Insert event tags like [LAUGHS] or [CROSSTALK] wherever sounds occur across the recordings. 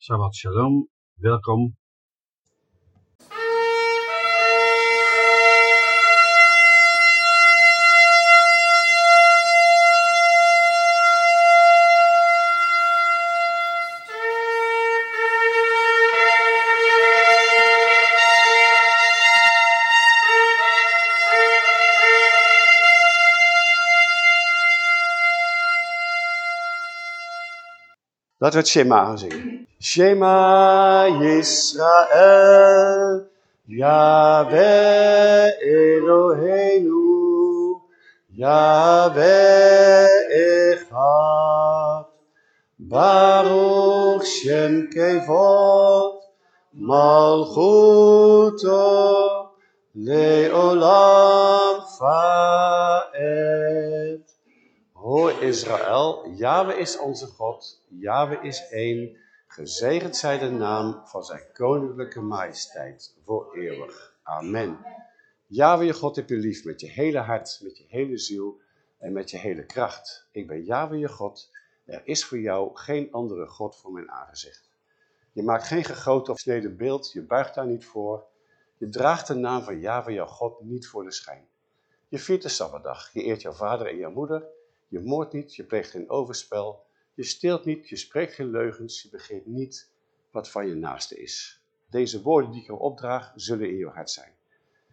Shabbat Shalom, welkom. Laten we het Shema gaan zingen. Shema Yisrael, Yahweh Eloheinu, Yahweh Echad, Baruch Shem Kevod, Malchuto, Leolam Faed. Hoor Israël, Yahweh is onze God, Yahweh is één, gezegend zij de naam van zijn koninklijke majesteit voor eeuwig. Amen. Yahweh je God heb je lief met je hele hart, met je hele ziel en met je hele kracht. Ik ben Yahweh je God, er is voor jou geen andere God voor mijn aangezicht. Je maakt geen gegoten of sneden beeld, je buigt daar niet voor. Je draagt de naam van Yahweh jouw God niet voor de schijn. Je viert de Sabbatdag, je eert jouw vader en jouw moeder, je moordt niet, je pleegt geen overspel, je steelt niet, je spreekt geen leugens, je begeert niet wat van je naaste is. Deze woorden die ik jou opdraag, zullen in jouw hart zijn.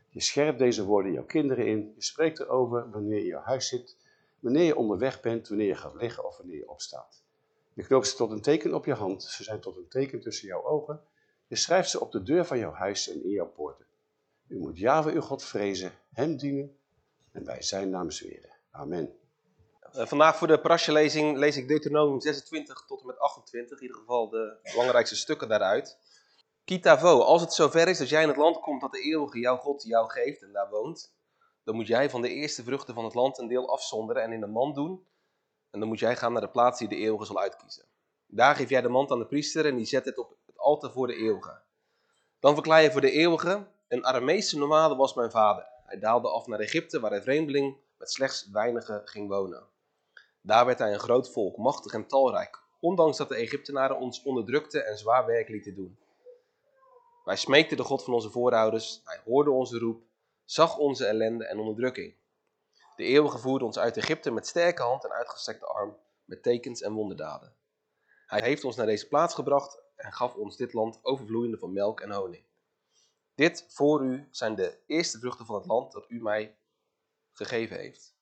Je scherpt deze woorden jouw kinderen in, je spreekt erover wanneer je in jouw huis zit, wanneer je onderweg bent, wanneer je gaat liggen of wanneer je opstaat. Je knoopt ze tot een teken op je hand, ze zijn tot een teken tussen jouw ogen. Je schrijft ze op de deur van jouw huis en in jouw poorten. U moet Yahweh uw God vrezen, hem dienen en bij zijn naam zweren. Amen. Uh, vandaag voor de parasha-lezing lees ik Deuteronomium 26 tot en met 28, in ieder geval de belangrijkste stukken daaruit. Kitavo, als het zover is dat jij in het land komt dat de eeuwige jouw God jou geeft en daar woont, dan moet jij van de eerste vruchten van het land een deel afzonderen en in een mand doen. En dan moet jij gaan naar de plaats die de eeuwige zal uitkiezen. Daar geef jij de mand aan de priester en die zet het op het altaar voor de eeuwige. Dan verklaar je voor de eeuwige, een Arameese nomade was mijn vader. Hij daalde af naar Egypte waar hij vreemdeling met slechts weinigen ging wonen. Daar werd hij een groot volk, machtig en talrijk, ondanks dat de Egyptenaren ons onderdrukten en zwaar werk lieten doen. Wij smeekten de God van onze voorouders, hij hoorde onze roep, zag onze ellende en onderdrukking. De eeuwige voerde ons uit Egypte met sterke hand en uitgestrekte arm, met tekens en wonderdaden. Hij heeft ons naar deze plaats gebracht en gaf ons dit land overvloeiende van melk en honing. Dit voor u zijn de eerste vruchten van het land dat u mij gegeven heeft.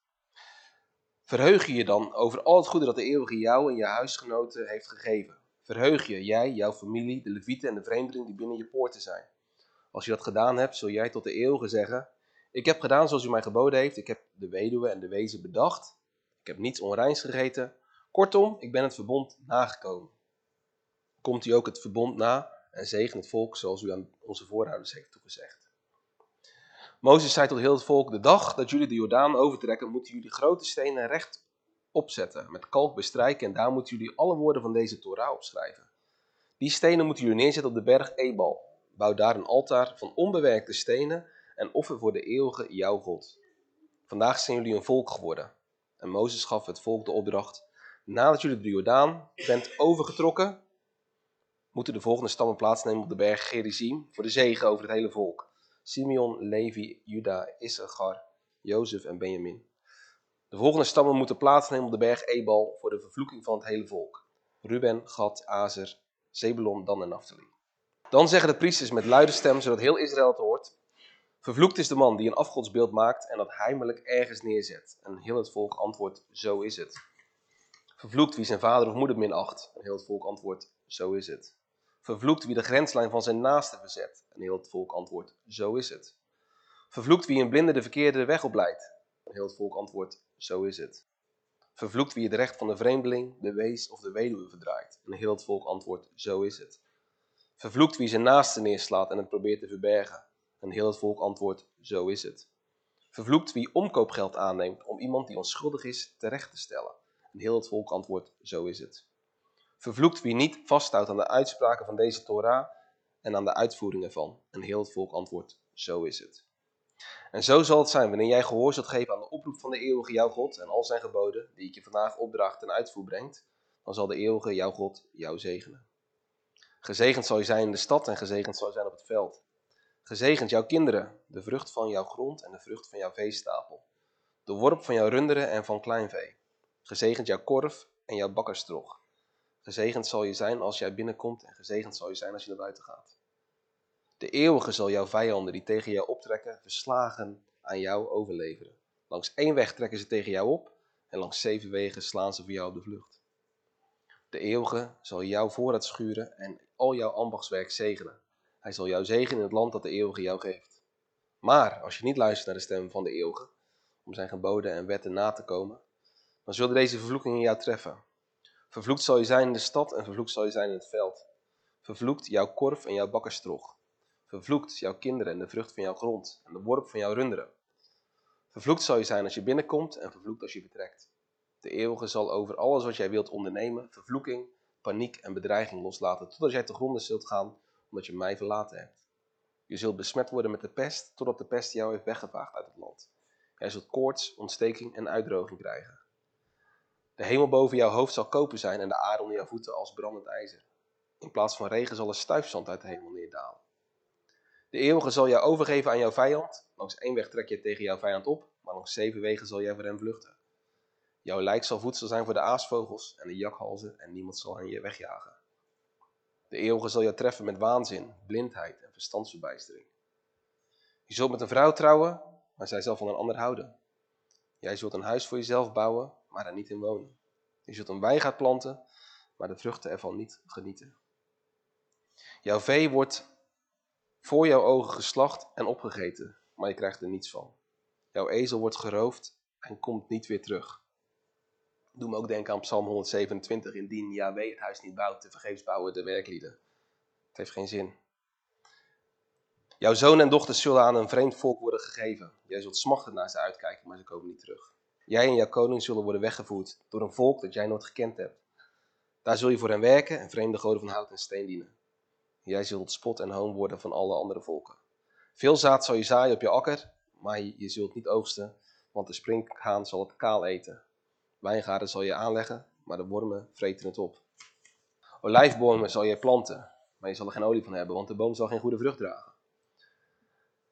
Verheug je je dan over al het goede dat de eeuwige jou en je huisgenoten heeft gegeven. Verheug je, jij, jouw familie, de levieten en de vreemdelingen die binnen je poorten zijn. Als je dat gedaan hebt, zul jij tot de eeuwige zeggen, ik heb gedaan zoals u mij geboden heeft, ik heb de weduwe en de wezen bedacht, ik heb niets onreins gegeten. Kortom, ik ben het verbond nagekomen. Komt u ook het verbond na en zegen het volk zoals u aan onze voorouders heeft toegezegd. Mozes zei tot heel het volk, de dag dat jullie de Jordaan overtrekken, moeten jullie grote stenen recht opzetten, met kalk bestrijken en daar moeten jullie alle woorden van deze Torah opschrijven. Die stenen moeten jullie neerzetten op de berg Ebal. Bouw daar een altaar van onbewerkte stenen en offer voor de eeuwige jouw God. Vandaag zijn jullie een volk geworden. En Mozes gaf het volk de opdracht, nadat jullie de Jordaan bent overgetrokken, moeten de volgende stammen plaatsnemen op de berg Gerizim voor de zegen over het hele volk. Simeon, Levi, Juda, Issachar, Jozef en Benjamin. De volgende stammen moeten plaatsnemen op de berg Ebal voor de vervloeking van het hele volk. Ruben, Gad, Azer, Zebulon, Dan en Naphtali. Dan zeggen de priesters met luide stem, zodat heel Israël het hoort. Vervloekt is de man die een afgodsbeeld maakt en dat heimelijk ergens neerzet. En heel het volk antwoordt, zo is het. Vervloekt wie zijn vader of moeder minacht. En heel het volk antwoordt, zo is het. Vervloekt wie de grenslijn van zijn naaste verzet. En heel het volk antwoordt, zo is het. Vervloekt wie een blinde de verkeerde weg opleidt. En heel het volk antwoordt, zo is het. Vervloekt wie het recht van de vreemdeling, de wees of de weduwe verdraait. En heel het volk antwoordt, zo is het. Vervloekt wie zijn naaste neerslaat en het probeert te verbergen. En heel het volk antwoordt, zo is het. Vervloekt wie omkoopgeld aanneemt om iemand die onschuldig is terecht te stellen. En heel het volk antwoordt, zo is het. Vervloekt wie niet vasthoudt aan de uitspraken van deze Torah en aan de uitvoering ervan. En heel het volk antwoordt, zo is het. En zo zal het zijn wanneer jij gehoor zult geven aan de oproep van de eeuwige jouw God en al zijn geboden, die ik je vandaag opdracht ten uitvoer brengt, dan zal de eeuwige jouw God jou zegenen. Gezegend zal je zijn in de stad en gezegend zal je zijn op het veld. Gezegend jouw kinderen, de vrucht van jouw grond en de vrucht van jouw veestapel. De worp van jouw runderen en van kleinvee. Gezegend jouw korf en jouw bakkerstrog. Gezegend zal je zijn als jij binnenkomt en gezegend zal je zijn als je naar buiten gaat. De eeuwige zal jouw vijanden die tegen jou optrekken, verslagen aan jou overleveren. Langs één weg trekken ze tegen jou op en langs zeven wegen slaan ze voor jou op de vlucht. De eeuwige zal jouw voorraad schuren en al jouw ambachtswerk zegenen. Hij zal jou zegenen in het land dat de eeuwige jou geeft. Maar als je niet luistert naar de stem van de eeuwige, om zijn geboden en wetten na te komen, dan zullen deze vervloekingen jou treffen. Vervloekt zal je zijn in de stad en vervloekt zal je zijn in het veld. Vervloekt jouw korf en jouw bakkerstrog. Vervloekt jouw kinderen en de vrucht van jouw grond en de worp van jouw runderen. Vervloekt zal je zijn als je binnenkomt en vervloekt als je vertrekt. De eeuwige zal over alles wat jij wilt ondernemen, vervloeking, paniek en bedreiging loslaten, totdat jij te gronden zult gaan, omdat je mij verlaten hebt. Je zult besmet worden met de pest, totdat de pest jou heeft weggevaagd uit het land. Jij zult koorts, ontsteking en uitdroging krijgen. De hemel boven jouw hoofd zal koper zijn en de aarde onder jouw voeten als brandend ijzer. In plaats van regen zal er stuifzand uit de hemel neerdalen. De eeuwige zal jou overgeven aan jouw vijand. Langs één weg trek je tegen jouw vijand op, maar langs zeven wegen zal jij voor hem vluchten. Jouw lijk zal voedsel zijn voor de aasvogels en de jakhalzen en niemand zal hen je wegjagen. De eeuwige zal jou treffen met waanzin, blindheid en verstandsverbijstering. Je zult met een vrouw trouwen, maar zij zal van een ander houden. Jij zult een huis voor jezelf bouwen, maar er niet in wonen. Je zult een wijngaard planten, maar de vruchten ervan niet genieten. Jouw vee wordt voor jouw ogen geslacht en opgegeten, maar je krijgt er niets van. Jouw ezel wordt geroofd en komt niet weer terug. Doe me ook denken aan Psalm 127. Indien Yahweh het huis niet bouwt, te vergeefs bouwen de werklieden. Het heeft geen zin. Jouw zoon en dochters zullen aan een vreemd volk worden gegeven. Jij zult smachten naar ze uitkijken, maar ze komen niet terug. Jij en jouw koning zullen worden weggevoerd door een volk dat jij nooit gekend hebt. Daar zul je voor hen werken en vreemde goden van hout en steen dienen. Jij zult spot en hoon worden van alle andere volken. Veel zaad zal je zaaien op je akker, maar je zult niet oogsten, want de springhaan zal het kaal eten. Wijngaarden zal je aanleggen, maar de wormen vreten het op. Olijfbomen zal je planten, maar je zal er geen olie van hebben, want de boom zal geen goede vrucht dragen.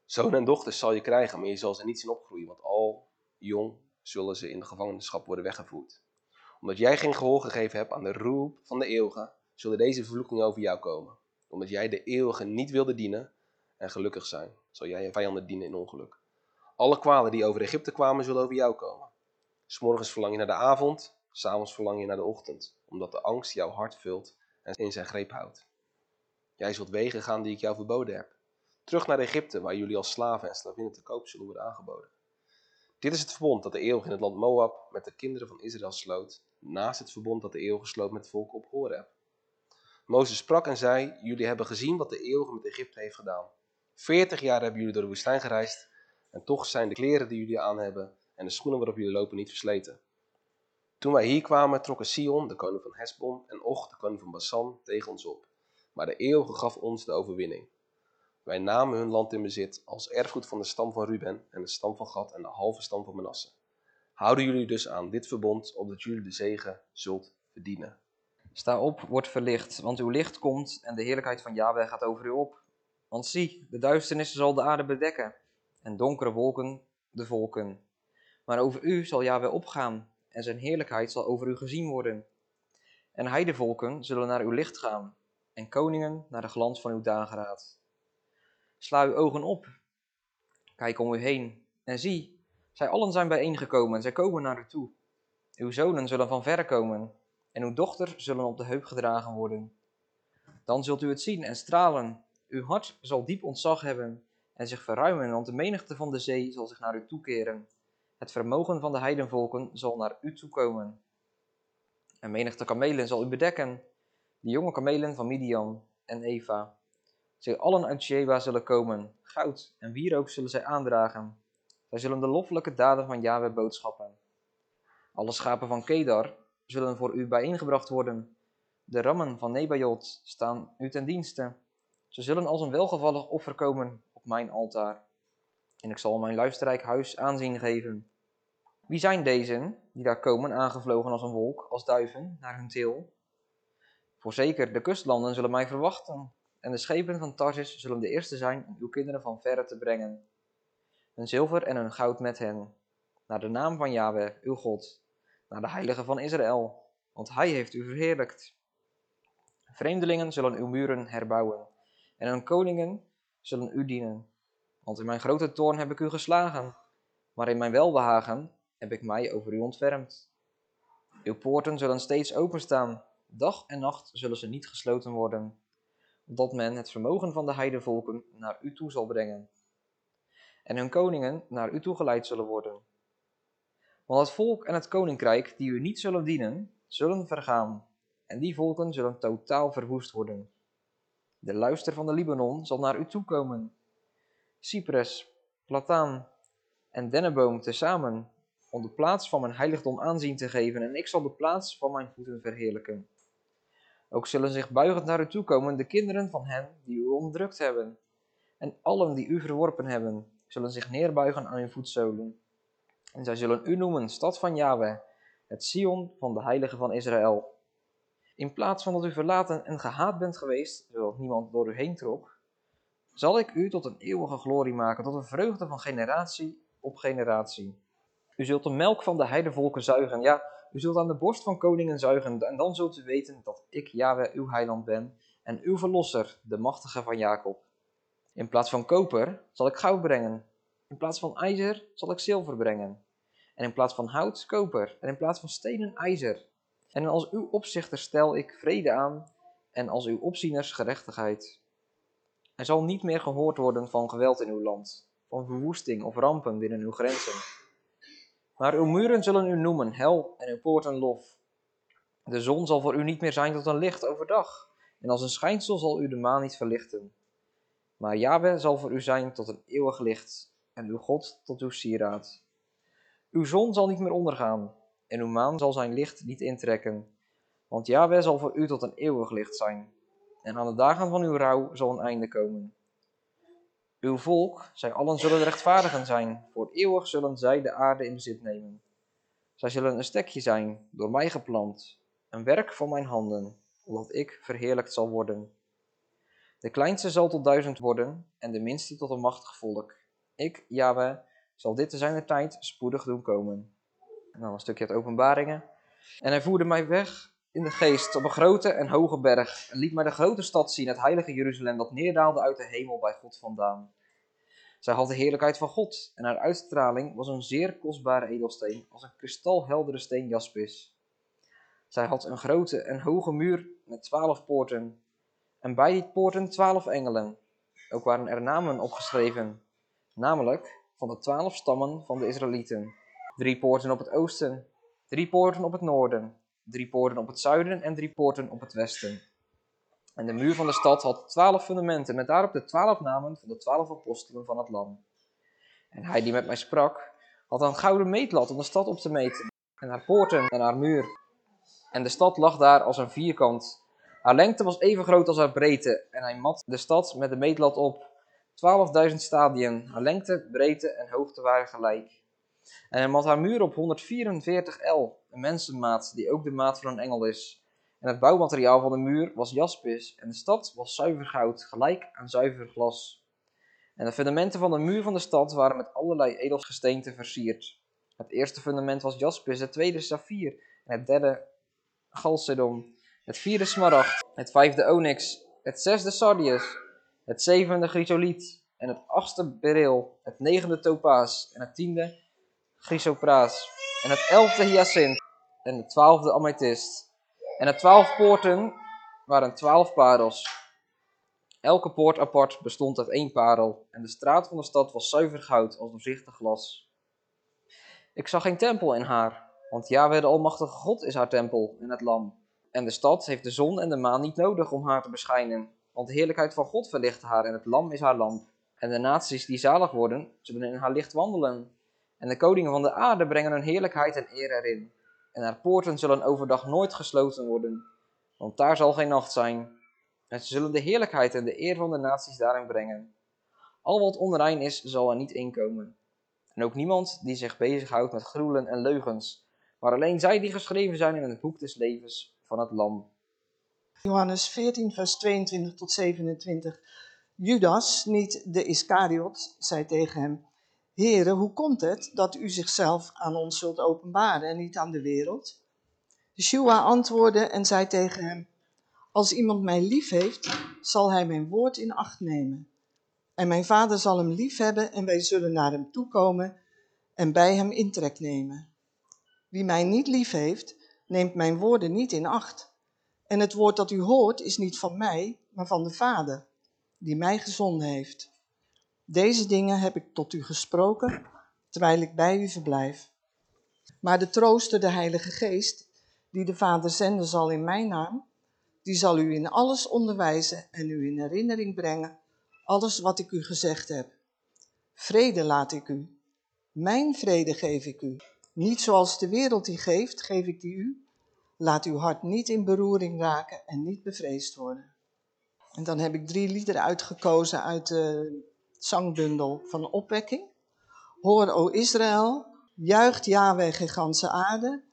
Zoon en dochters zal je krijgen, maar je zal ze niet zien opgroeien, want al jong zullen ze in de gevangenschap worden weggevoerd. Omdat jij geen gehoor gegeven hebt aan de roep van de eeuwige, zullen deze vervloekingen over jou komen. Omdat jij de eeuwige niet wilde dienen en gelukkig zijn, zal jij je vijanden dienen in ongeluk. Alle kwalen die over Egypte kwamen, zullen over jou komen. S'morgens verlang je naar de avond, s'avonds verlang je naar de ochtend, omdat de angst jouw hart vult en in zijn greep houdt. Jij zult wegen gaan die ik jou verboden heb. Terug naar Egypte, waar jullie als slaven en slavinnen te koop zullen worden aangeboden. Dit is het verbond dat de eeuwige in het land Moab met de kinderen van Israël sloot, naast het verbond dat de eeuwige sloot met het volk op Horeb. Mozes sprak en zei, jullie hebben gezien wat de eeuwige met Egypte heeft gedaan. Veertig jaar hebben jullie door de woestijn gereisd en toch zijn de kleren die jullie aan hebben en de schoenen waarop jullie lopen niet versleten. Toen wij hier kwamen, trokken Sion, de koning van Hesbon, en Och, de koning van Basan, tegen ons op. Maar de eeuwige gaf ons de overwinning. Wij namen hun land in bezit als erfgoed van de stam van Ruben en de stam van Gad en de halve stam van Manasse. Houden jullie dus aan dit verbond, opdat jullie de zegen zult verdienen. Sta op, word verlicht, want uw licht komt en de heerlijkheid van Yahweh gaat over u op. Want zie, de duisternis zal de aarde bedekken en donkere wolken de volken. Maar over u zal Yahweh opgaan en zijn heerlijkheid zal over u gezien worden. En heidevolken zullen naar uw licht gaan en koningen naar de glans van uw dageraad. Sla uw ogen op, kijk om u heen en zie, zij allen zijn bijeengekomen, zij komen naar u toe. Uw zonen zullen van verre komen en uw dochter zullen op de heup gedragen worden. Dan zult u het zien en stralen. Uw hart zal diep ontzag hebben en zich verruimen, want de menigte van de zee zal zich naar u toekeren. Het vermogen van de heidenvolken zal naar u toekomen. En menigte kamelen zal u bedekken, de jonge kamelen van Midian en Eva. Zij allen uit Sheba zullen komen, goud en wierook zullen zij aandragen. Zij zullen de loffelijke daden van Yahweh boodschappen. Alle schapen van Kedar zullen voor u bijeengebracht worden. De rammen van Nebajot staan u ten dienste. Ze zullen als een welgevallig offer komen op mijn altaar. En ik zal mijn luisterrijk huis aanzien geven. Wie zijn deze die daar komen aangevlogen als een wolk, als duiven, naar hun til? Voorzeker, de kustlanden zullen mij verwachten, en de schepen van Tarsis zullen de eerste zijn om uw kinderen van verre te brengen. Hun zilver en hun goud met hen, naar de naam van Yahweh, uw God, naar de heilige van Israël, want hij heeft u verheerlijkt. Vreemdelingen zullen uw muren herbouwen, en hun koningen zullen u dienen. Want in mijn grote toorn heb ik u geslagen, maar in mijn welbehagen heb ik mij over u ontfermd. Uw poorten zullen steeds openstaan, dag en nacht zullen ze niet gesloten worden, opdat men het vermogen van de heidevolken naar u toe zal brengen, en hun koningen naar u toe geleid zullen worden. Want het volk en het koninkrijk die u niet zullen dienen, zullen vergaan, en die volken zullen totaal verwoest worden. De luister van de Libanon zal naar u toekomen. Cyprus, plataan en dennenboom tezamen, om de plaats van mijn heiligdom aanzien te geven, en ik zal de plaats van mijn voeten verheerlijken. Ook zullen zich buigend naar u toekomen de kinderen van hen die u onderdrukt hebben. En allen die u verworpen hebben, zullen zich neerbuigen aan uw voetzolen. En zij zullen u noemen, stad van Yahweh, het Sion van de heilige van Israël. In plaats van dat u verlaten en gehaat bent geweest, zodat niemand door u heen trok, zal ik u tot een eeuwige glorie maken, tot een vreugde van generatie op generatie. U zult de melk van de heidevolken zuigen, ja, u zult aan de borst van koningen zuigen, en dan zult u weten dat ik, Yahweh, uw heiland ben, en uw verlosser, de machtige van Jacob. In plaats van koper zal ik goud brengen, in plaats van ijzer zal ik zilver brengen, en in plaats van hout koper, en in plaats van stenen ijzer. En als uw opzichter stel ik vrede aan, en als uw opzieners gerechtigheid. Er zal niet meer gehoord worden van geweld in uw land, van verwoesting of rampen binnen uw grenzen. Maar uw muren zullen u noemen hel en uw poorten lof. De zon zal voor u niet meer zijn tot een licht overdag, en als een schijnsel zal u de maan niet verlichten. Maar Yahweh zal voor u zijn tot een eeuwig licht, en uw God tot uw sieraad. Uw zon zal niet meer ondergaan, en uw maan zal zijn licht niet intrekken. Want Yahweh zal voor u tot een eeuwig licht zijn, en aan de dagen van uw rouw zal een einde komen. Uw volk, zij allen zullen rechtvaardigen zijn, voor eeuwig zullen zij de aarde in bezit nemen. Zij zullen een stekje zijn, door mij geplant, een werk van mijn handen, opdat ik verheerlijkt zal worden. De kleinste zal tot duizend worden, en de minste tot een machtig volk. Ik, Yahweh, zal dit te zijner tijd spoedig doen komen. En dan een stukje uit openbaringen. En hij voerde mij weg in de geest op een grote en hoge berg en liet mij de grote stad zien, het heilige Jeruzalem, dat neerdaalde uit de hemel bij God vandaan. Zij had de heerlijkheid van God en haar uitstraling was een zeer kostbare edelsteen, als een kristalheldere steen jaspis. Zij had een grote en hoge muur met twaalf poorten en bij die poorten twaalf engelen. Ook waren er namen opgeschreven, namelijk van de twaalf stammen van de Israëlieten. Drie poorten op het oosten, drie poorten op het noorden, drie poorten op het zuiden en drie poorten op het westen. En de muur van de stad had twaalf fundamenten, met daarop de twaalf namen van de twaalf apostelen van het lam. En hij die met mij sprak, had een gouden meetlat om de stad op te meten, en haar poorten en haar muur. En de stad lag daar als een vierkant. Haar lengte was even groot als haar breedte, en hij mat de stad met de meetlat op. 12.000 stadien, haar lengte, breedte en hoogte waren gelijk. En hij mat haar muur op 144 L, een mensenmaat die ook de maat van een engel is. En het bouwmateriaal van de muur was jaspis en de stad was zuiver goud, gelijk aan zuiver glas. En de fundamenten van de muur van de stad waren met allerlei edelgesteenten versierd. Het eerste fundament was jaspis, het tweede saffier en het derde chalcedon, het vierde smaragd, het vijfde onyx, het zesde sardius, het zevende chrysoliet en het achtste beryl, het negende topaas en het tiende chrysopraas en het elfde hyacint en het twaalfde amethyst. En de twaalf poorten waren twaalf parels. Elke poort apart bestond uit één parel en de straat van de stad was zuiver goud als doorzichtig glas. Ik zag geen tempel in haar, want Yahweh de Almachtige God is haar tempel in het lam. En de stad heeft de zon en de maan niet nodig om haar te beschijnen, want de heerlijkheid van God verlicht haar en het lam is haar lamp. En de naties die zalig worden, zullen in haar licht wandelen. En de koningen van de aarde brengen hun heerlijkheid en eer erin. En haar poorten zullen overdag nooit gesloten worden, want daar zal geen nacht zijn. En ze zullen de heerlijkheid en de eer van de naties daarin brengen. Al wat onrein is, zal er niet inkomen. En ook niemand die zich bezighoudt met gruwelen en leugens, maar alleen zij die geschreven zijn in het boek des levens van het lam. Johannes 14, vers 22 tot 27. Judas, niet de Iscariot, zei tegen hem: Heere, hoe komt het dat u zichzelf aan ons zult openbaren en niet aan de wereld? Yeshua antwoordde en zei tegen hem: Als iemand mij lief heeft, zal hij mijn woord in acht nemen. En mijn vader zal hem lief hebben en wij zullen naar hem toekomen en bij hem intrek nemen. Wie mij niet lief heeft, neemt mijn woorden niet in acht. En het woord dat u hoort is niet van mij, maar van de Vader, die mij gezonden heeft. Deze dingen heb ik tot u gesproken, terwijl ik bij u verblijf. Maar de trooster, de Heilige Geest, die de Vader zenden zal in mijn naam, die zal u in alles onderwijzen en u in herinnering brengen, alles wat ik u gezegd heb. Vrede laat ik u, mijn vrede geef ik u. Niet zoals de wereld die geeft, geef ik die u. Laat uw hart niet in beroering raken en niet bevreesd worden. En dan heb ik drie liederen uitgekozen uit de zangbundel van opwekking. Hoor, o Israël, juicht Yahweh gigantische aarde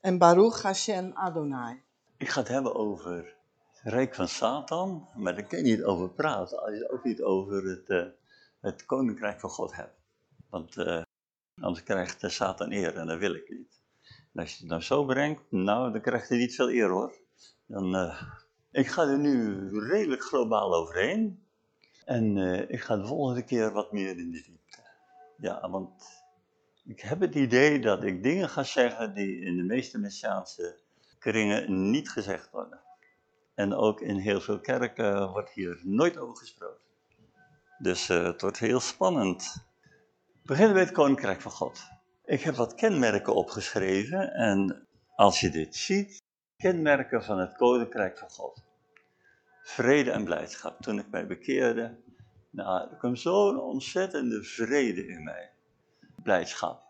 en Baruch Hashem Adonai. Ik ga het hebben over het rijk van Satan, maar daar kun je niet over praten als je ook niet over het, uh, het koninkrijk van God hebt. Want uh, anders krijgt de Satan eer en dat wil ik niet. En als je het nou zo brengt, nou, dan krijgt hij niet veel eer hoor. Dan, uh, ik ga er nu redelijk globaal overheen. En ik ga de volgende keer wat meer in de diepte. Ja, want ik heb het idee dat ik dingen ga zeggen die in de meeste Messiaanse kringen niet gezegd worden. En ook in heel veel kerken wordt hier nooit over gesproken. Dus uh, het wordt heel spannend. We beginnen bij het Koninkrijk van God. Ik heb wat kenmerken opgeschreven en als je dit ziet, kenmerken van het Koninkrijk van God. Vrede en blijdschap. Toen ik mij bekeerde, nou, er kwam zo'n ontzettende vrede in mij. Blijdschap.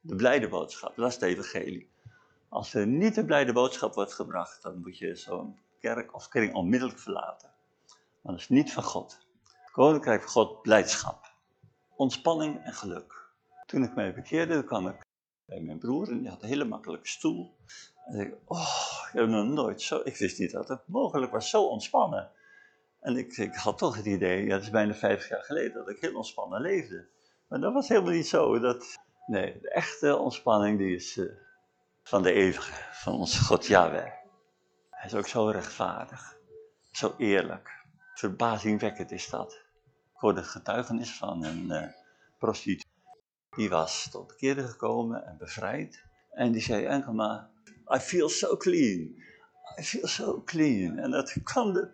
De blijde boodschap, dat is het evangelie. Als er niet de blijde boodschap wordt gebracht, dan moet je zo'n kerk of kring onmiddellijk verlaten. Maar dat is niet van God. Koninkrijk van God, blijdschap. Ontspanning en geluk. Toen ik mij bekeerde, kwam ik bij mijn broer en die had een hele makkelijke stoel. En ik oh, ik heb nog nooit zo, ik wist niet dat het mogelijk was, zo ontspannen. En ik, ik had toch het idee, ja, is bijna 50 jaar geleden dat ik heel ontspannen leefde. Maar dat was helemaal niet zo. Dat, nee, de echte ontspanning die is uh, van de eeuwige, van onze God Yahweh. Hij is ook zo rechtvaardig, zo eerlijk. Verbazingwekkend is dat. Ik hoorde getuigenis van een uh, prostituee. Die was tot bekeren gekomen en bevrijd. En die zei enkel maar, I feel so clean. I feel so clean. En dat de...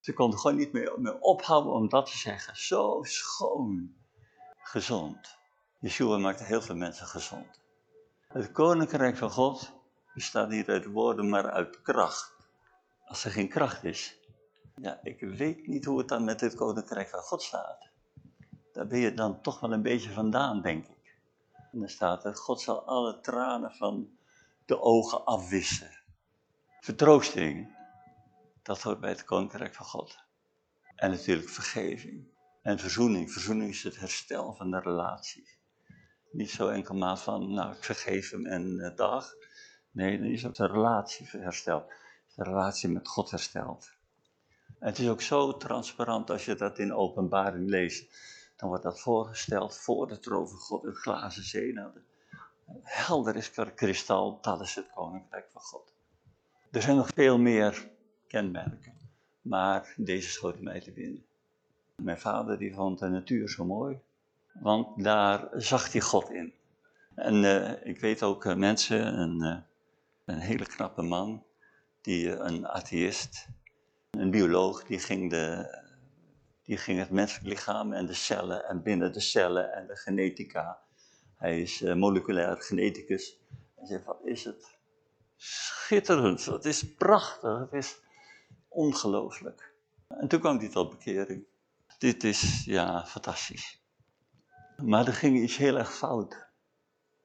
Ze kon gewoon niet meer, meer ophouden om dat te zeggen. Zo schoon. Gezond. Yeshua maakte heel veel mensen gezond. Het koninkrijk van God bestaat niet uit woorden, maar uit kracht. Als er geen kracht is, ja, ik weet niet hoe het dan met het koninkrijk van God staat. Daar ben je dan toch wel een beetje vandaan, denk ik. En dan staat er, God zal alle tranen van de ogen afwissen. Vertroosting, dat hoort bij het koninkrijk van God. En natuurlijk vergeving. En verzoening. Verzoening is het herstel van de relatie. Niet zo enkel maar van, nou, ik vergeef hem en uh, dag. Nee, dan is ook de relatie hersteld. De relatie met God hersteld. Het is ook zo transparant als je dat in openbaring leest. Dan wordt dat voorgesteld voor de troon van God, een glazen zee. Helder is kristal, dat is het koninkrijk van God. Er zijn nog veel meer kenmerken, maar deze schoot mij te binnen. Mijn vader die vond de natuur zo mooi, want daar zag hij God in. En uh, ik weet ook uh, mensen, een, uh, een hele knappe man, die, een atheïst, een bioloog, die ging, de, die ging het menselijk lichaam en de cellen en binnen de cellen en de genetica. Hij is moleculair geneticus. Hij zei, wat is het schitterend, het is prachtig, het is ongelooflijk. En toen kwam hij tot bekering. Dit is, ja, fantastisch. Maar er ging iets heel erg fout.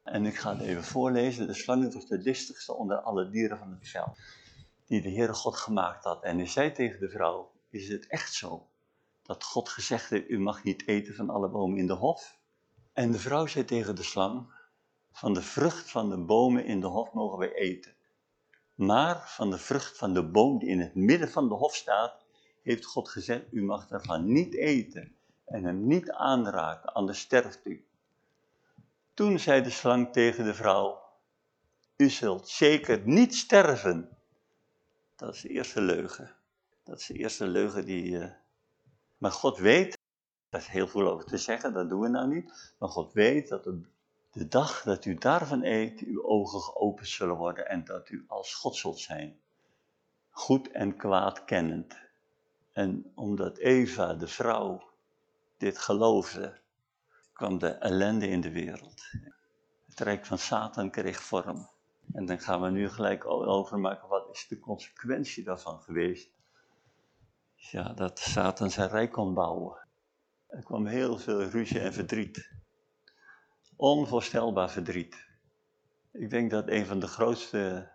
En ik ga het even voorlezen. De slang was de listigste onder alle dieren van het veld. Die de Heere God gemaakt had. En hij zei tegen de vrouw, is het echt zo? Dat God gezegd heeft, u mag niet eten van alle bomen in de hof? En de vrouw zei tegen de slang, van de vrucht van de bomen in de hof mogen wij eten. Maar van de vrucht van de boom die in het midden van de hof staat, heeft God gezegd, u mag ervan niet eten en hem niet aanraken, anders sterft u. Toen zei de slang tegen de vrouw, u zult zeker niet sterven. Dat is de eerste leugen. Dat is de eerste leugen die... Uh... Maar God weet, daar is heel veel over te zeggen, dat doen we nou niet. Maar God weet dat de, de dag dat u daarvan eet, uw ogen geopend zullen worden en dat u als God zult zijn. Goed en kwaad kennend. En omdat Eva, de vrouw, dit geloofde, kwam de ellende in de wereld. Het rijk van Satan kreeg vorm. En dan gaan we nu gelijk over maken, wat is de consequentie daarvan geweest? Ja, dat Satan zijn rijk kon bouwen. Er kwam heel veel ruzie en verdriet. Onvoorstelbaar verdriet. Ik denk dat een van de grootste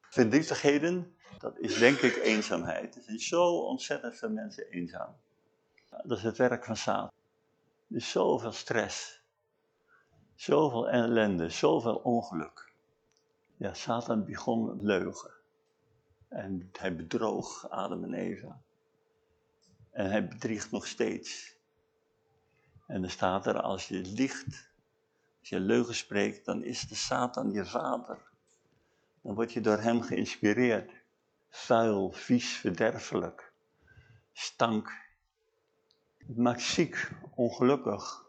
verdrietigheden, dat is denk ik eenzaamheid. Er zijn zo ontzettend veel mensen eenzaam. Dat is het werk van Satan. Er is zoveel stress, zoveel ellende, zoveel ongeluk. Ja, Satan begon met leugen. En hij bedroog Adam en Eva. En hij bedriegt nog steeds. En er staat er, als je liegt, als je leugen spreekt, dan is de Satan je vader. Dan word je door hem geïnspireerd. Vuil, vies, verderfelijk. Stank. Het maakt ziek, ongelukkig.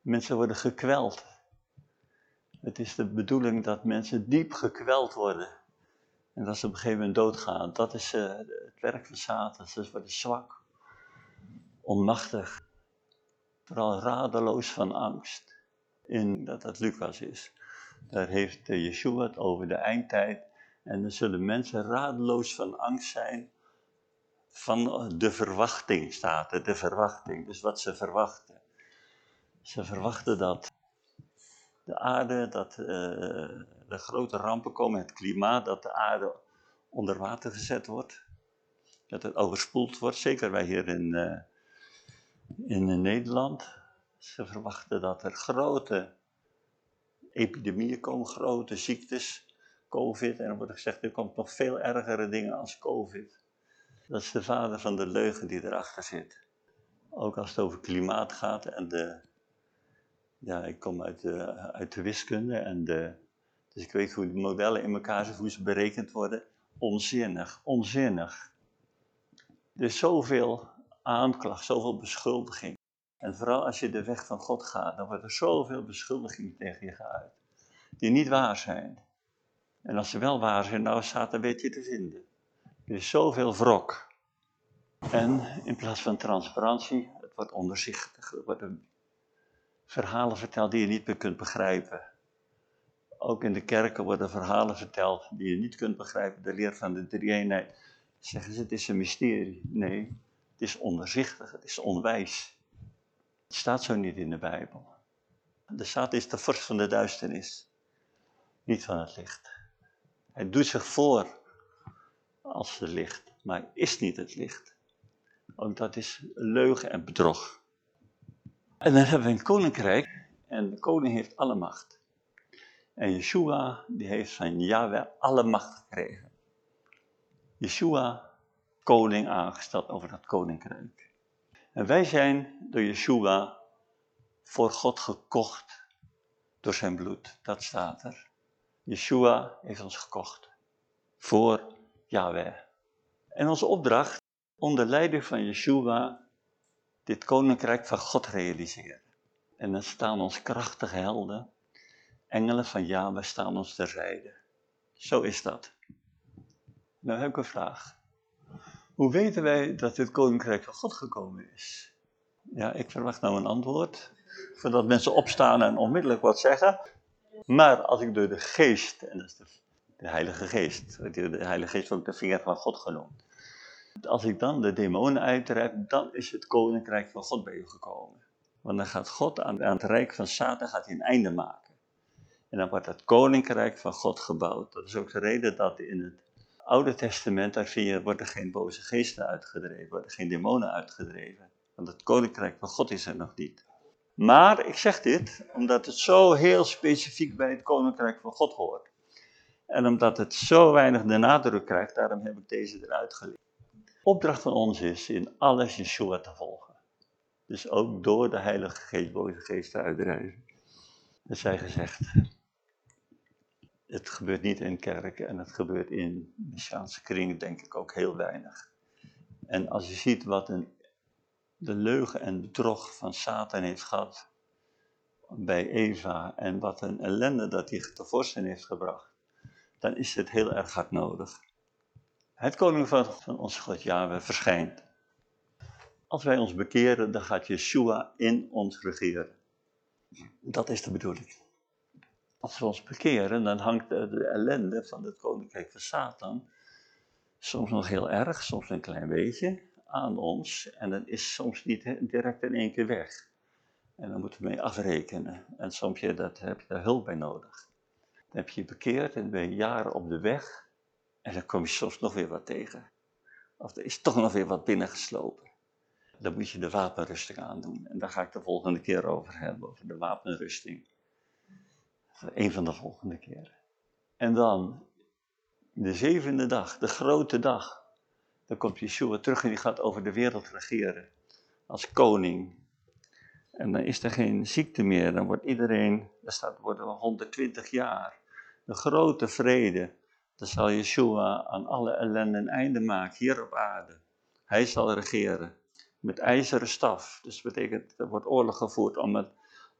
Mensen worden gekweld. Het is de bedoeling dat mensen diep gekweld worden. En dat ze op een gegeven moment doodgaan. Dat is uh, het werk van Satan. Ze worden zwak, onmachtig. Vooral radeloos van angst. In dat dat Lucas is. Daar heeft Yeshua het over de eindtijd. En dan zullen mensen radeloos van angst zijn. Van de verwachting staat de verwachting. Dus wat ze verwachten. Ze verwachten dat de aarde, dat uh, er grote rampen komen, het klimaat, dat de aarde onder water gezet wordt. Dat het overspoeld wordt, zeker wij hier in, uh, in Nederland. Ze verwachten dat er grote epidemieën komen, grote ziektes, COVID. En er wordt gezegd, er komt nog veel ergere dingen als COVID. Dat is de vader van de leugen die erachter zit. Ook als het over klimaat gaat en de ja, ik kom uit de, uit de wiskunde en de, dus ik weet hoe de modellen in elkaar zitten, hoe ze berekend worden. Onzinnig, onzinnig. Er is zoveel aanklacht, zoveel beschuldiging. En vooral als je de weg van God gaat, dan wordt er zoveel beschuldiging tegen je geuit. Die niet waar zijn. En als ze wel waar zijn, nou staat er weet je te vinden. Er is zoveel wrok. En in plaats van transparantie, het wordt onderzichtig, het wordt een verhalen verteld die je niet meer kunt begrijpen. Ook in de kerken worden verhalen verteld die je niet kunt begrijpen. De leer van de drie-eenheid. Zeggen ze, het is een mysterie. Nee, is onderzichtig, het is onwijs. Het staat zo niet in de Bijbel. De staat is de vorst van de duisternis, niet van het licht. Hij doet zich voor als het licht, maar is niet het licht. Ook dat is leugen en bedrog. En dan hebben we een koninkrijk en de koning heeft alle macht. En Yeshua, die heeft van Yahweh alle macht gekregen. Yeshua, koning aangesteld over dat koninkrijk. En wij zijn door Yeshua voor God gekocht door zijn bloed. Dat staat er. Yeshua heeft ons gekocht voor Yahweh. En onze opdracht onder leiding van Yeshua dit koninkrijk van God realiseren. En dan staan ons krachtige helden, engelen van Yahweh staan ons te rijden. Zo is dat. Nou heb ik een vraag. Hoe weten wij dat dit koninkrijk van God gekomen is? Ja, ik verwacht nou een antwoord, voordat mensen opstaan en onmiddellijk wat zeggen. Maar als ik door de geest, en dat is de, heilige geest, de heilige geest wordt de vinger van God genoemd. Als ik dan de demonen uitdrijf, dan is het koninkrijk van God bij u gekomen. Want dan gaat God aan, aan het rijk van Satan gaat hij een einde maken. En dan wordt het koninkrijk van God gebouwd. Dat is ook de reden dat in het Oude Testament, daar vind je, worden geen boze geesten uitgedreven, worden geen demonen uitgedreven. Want het koninkrijk van God is er nog niet. Maar ik zeg dit omdat het zo heel specifiek bij het koninkrijk van God hoort. En omdat het zo weinig de nadruk krijgt, daarom heb ik deze eruit geleerd. Opdracht van ons is in alles Yeshua te volgen. Dus ook door de Heilige Geest, boze geest uitdrijven. Dat zij gezegd. Het gebeurt niet in kerken en het gebeurt in Messiaanse kringen denk ik ook heel weinig. En als je ziet wat een, de leugen en bedrog van Satan heeft gehad bij Eva en wat een ellende dat hij tevoorschijn heeft gebracht, dan is het heel erg hard nodig. Het koning van, van ons God Yahweh verschijnt. Als wij ons bekeren, dan gaat Yeshua in ons regeren. Dat is de bedoeling. Als we ons bekeren, dan hangt de ellende van het koninkrijk van Satan soms nog heel erg, soms een klein beetje aan ons. En dan is soms niet direct in één keer weg. En dan moeten we mee afrekenen. En soms je, dat, heb je daar hulp bij nodig. Dan heb je je bekeerd en ben je jaren op de weg. En dan kom je soms nog weer wat tegen. Of er is toch nog weer wat binnengeslopen. Dan moet je de wapenrusting aandoen. En daar ga ik de volgende keer over hebben, over de wapenrusting. Een van de volgende keren. En dan, de zevende dag, de grote dag. Dan komt Yeshua terug en die gaat over de wereld regeren. Als koning. En dan is er geen ziekte meer. Dan wordt iedereen, er staat, worden 120 jaar. De grote vrede. Dan zal Yeshua aan alle ellende een einde maken hier op aarde. Hij zal regeren. Met ijzeren staf. Dus dat betekent, er wordt oorlog gevoerd om, het,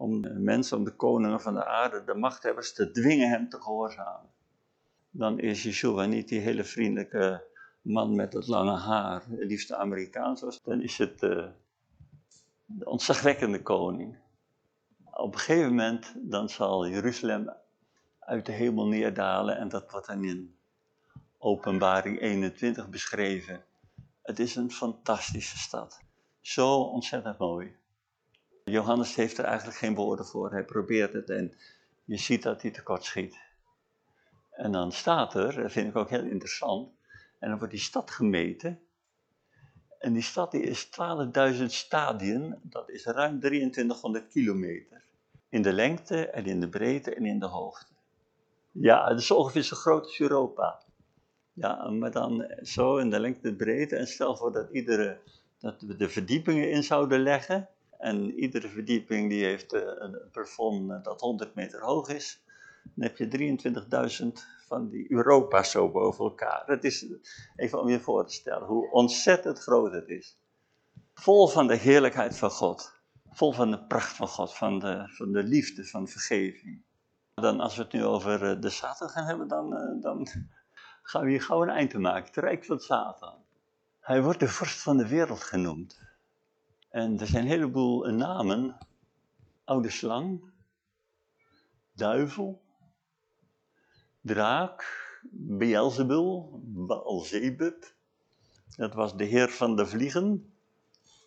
om de mensen, om de koningen van de aarde, de machthebbers, te dwingen hem te gehoorzamen. Dan is Yeshua niet die hele vriendelijke man met het lange haar, het liefste Amerikaans. Dan is het uh, de ontzagwekkende koning. Op een gegeven moment dan zal Jeruzalem uit de hemel neerdalen en dat wordt dan in openbaring 21 beschreven. Het is een fantastische stad. Zo ontzettend mooi. Johannes heeft er eigenlijk geen woorden voor. Hij probeert het en je ziet dat hij tekort schiet. En dan staat er, dat vind ik ook heel interessant, en dan wordt die stad gemeten. En die stad die is 12.000 stadien, dat is ruim 2300 kilometer. In de lengte en in de breedte en in de hoogte. Ja, het is ongeveer zo groot als Europa. Ja, maar dan zo in de lengte en breedte. En stel voor dat, iedere, dat we de verdiepingen in zouden leggen. En iedere verdieping die heeft eh, een plafond dat 100 meter hoog is. Dan heb je 23.000 van die Europa's zo boven elkaar. Dat is even om je voor te stellen hoe ontzettend groot het is. Vol van de heerlijkheid van God. Vol van de pracht van God, van de, van de liefde, van vergeving. Dan als we het nu over eh, de Satan gaan hebben, dan, eh, dan gaan we hier gauw een eind te maken. Het rijk van Satan. Hij wordt de vorst van de wereld genoemd. En er zijn een heleboel namen. Oude slang, duivel, draak, Beelzebul, Baalzebub. Dat was de heer van de vliegen.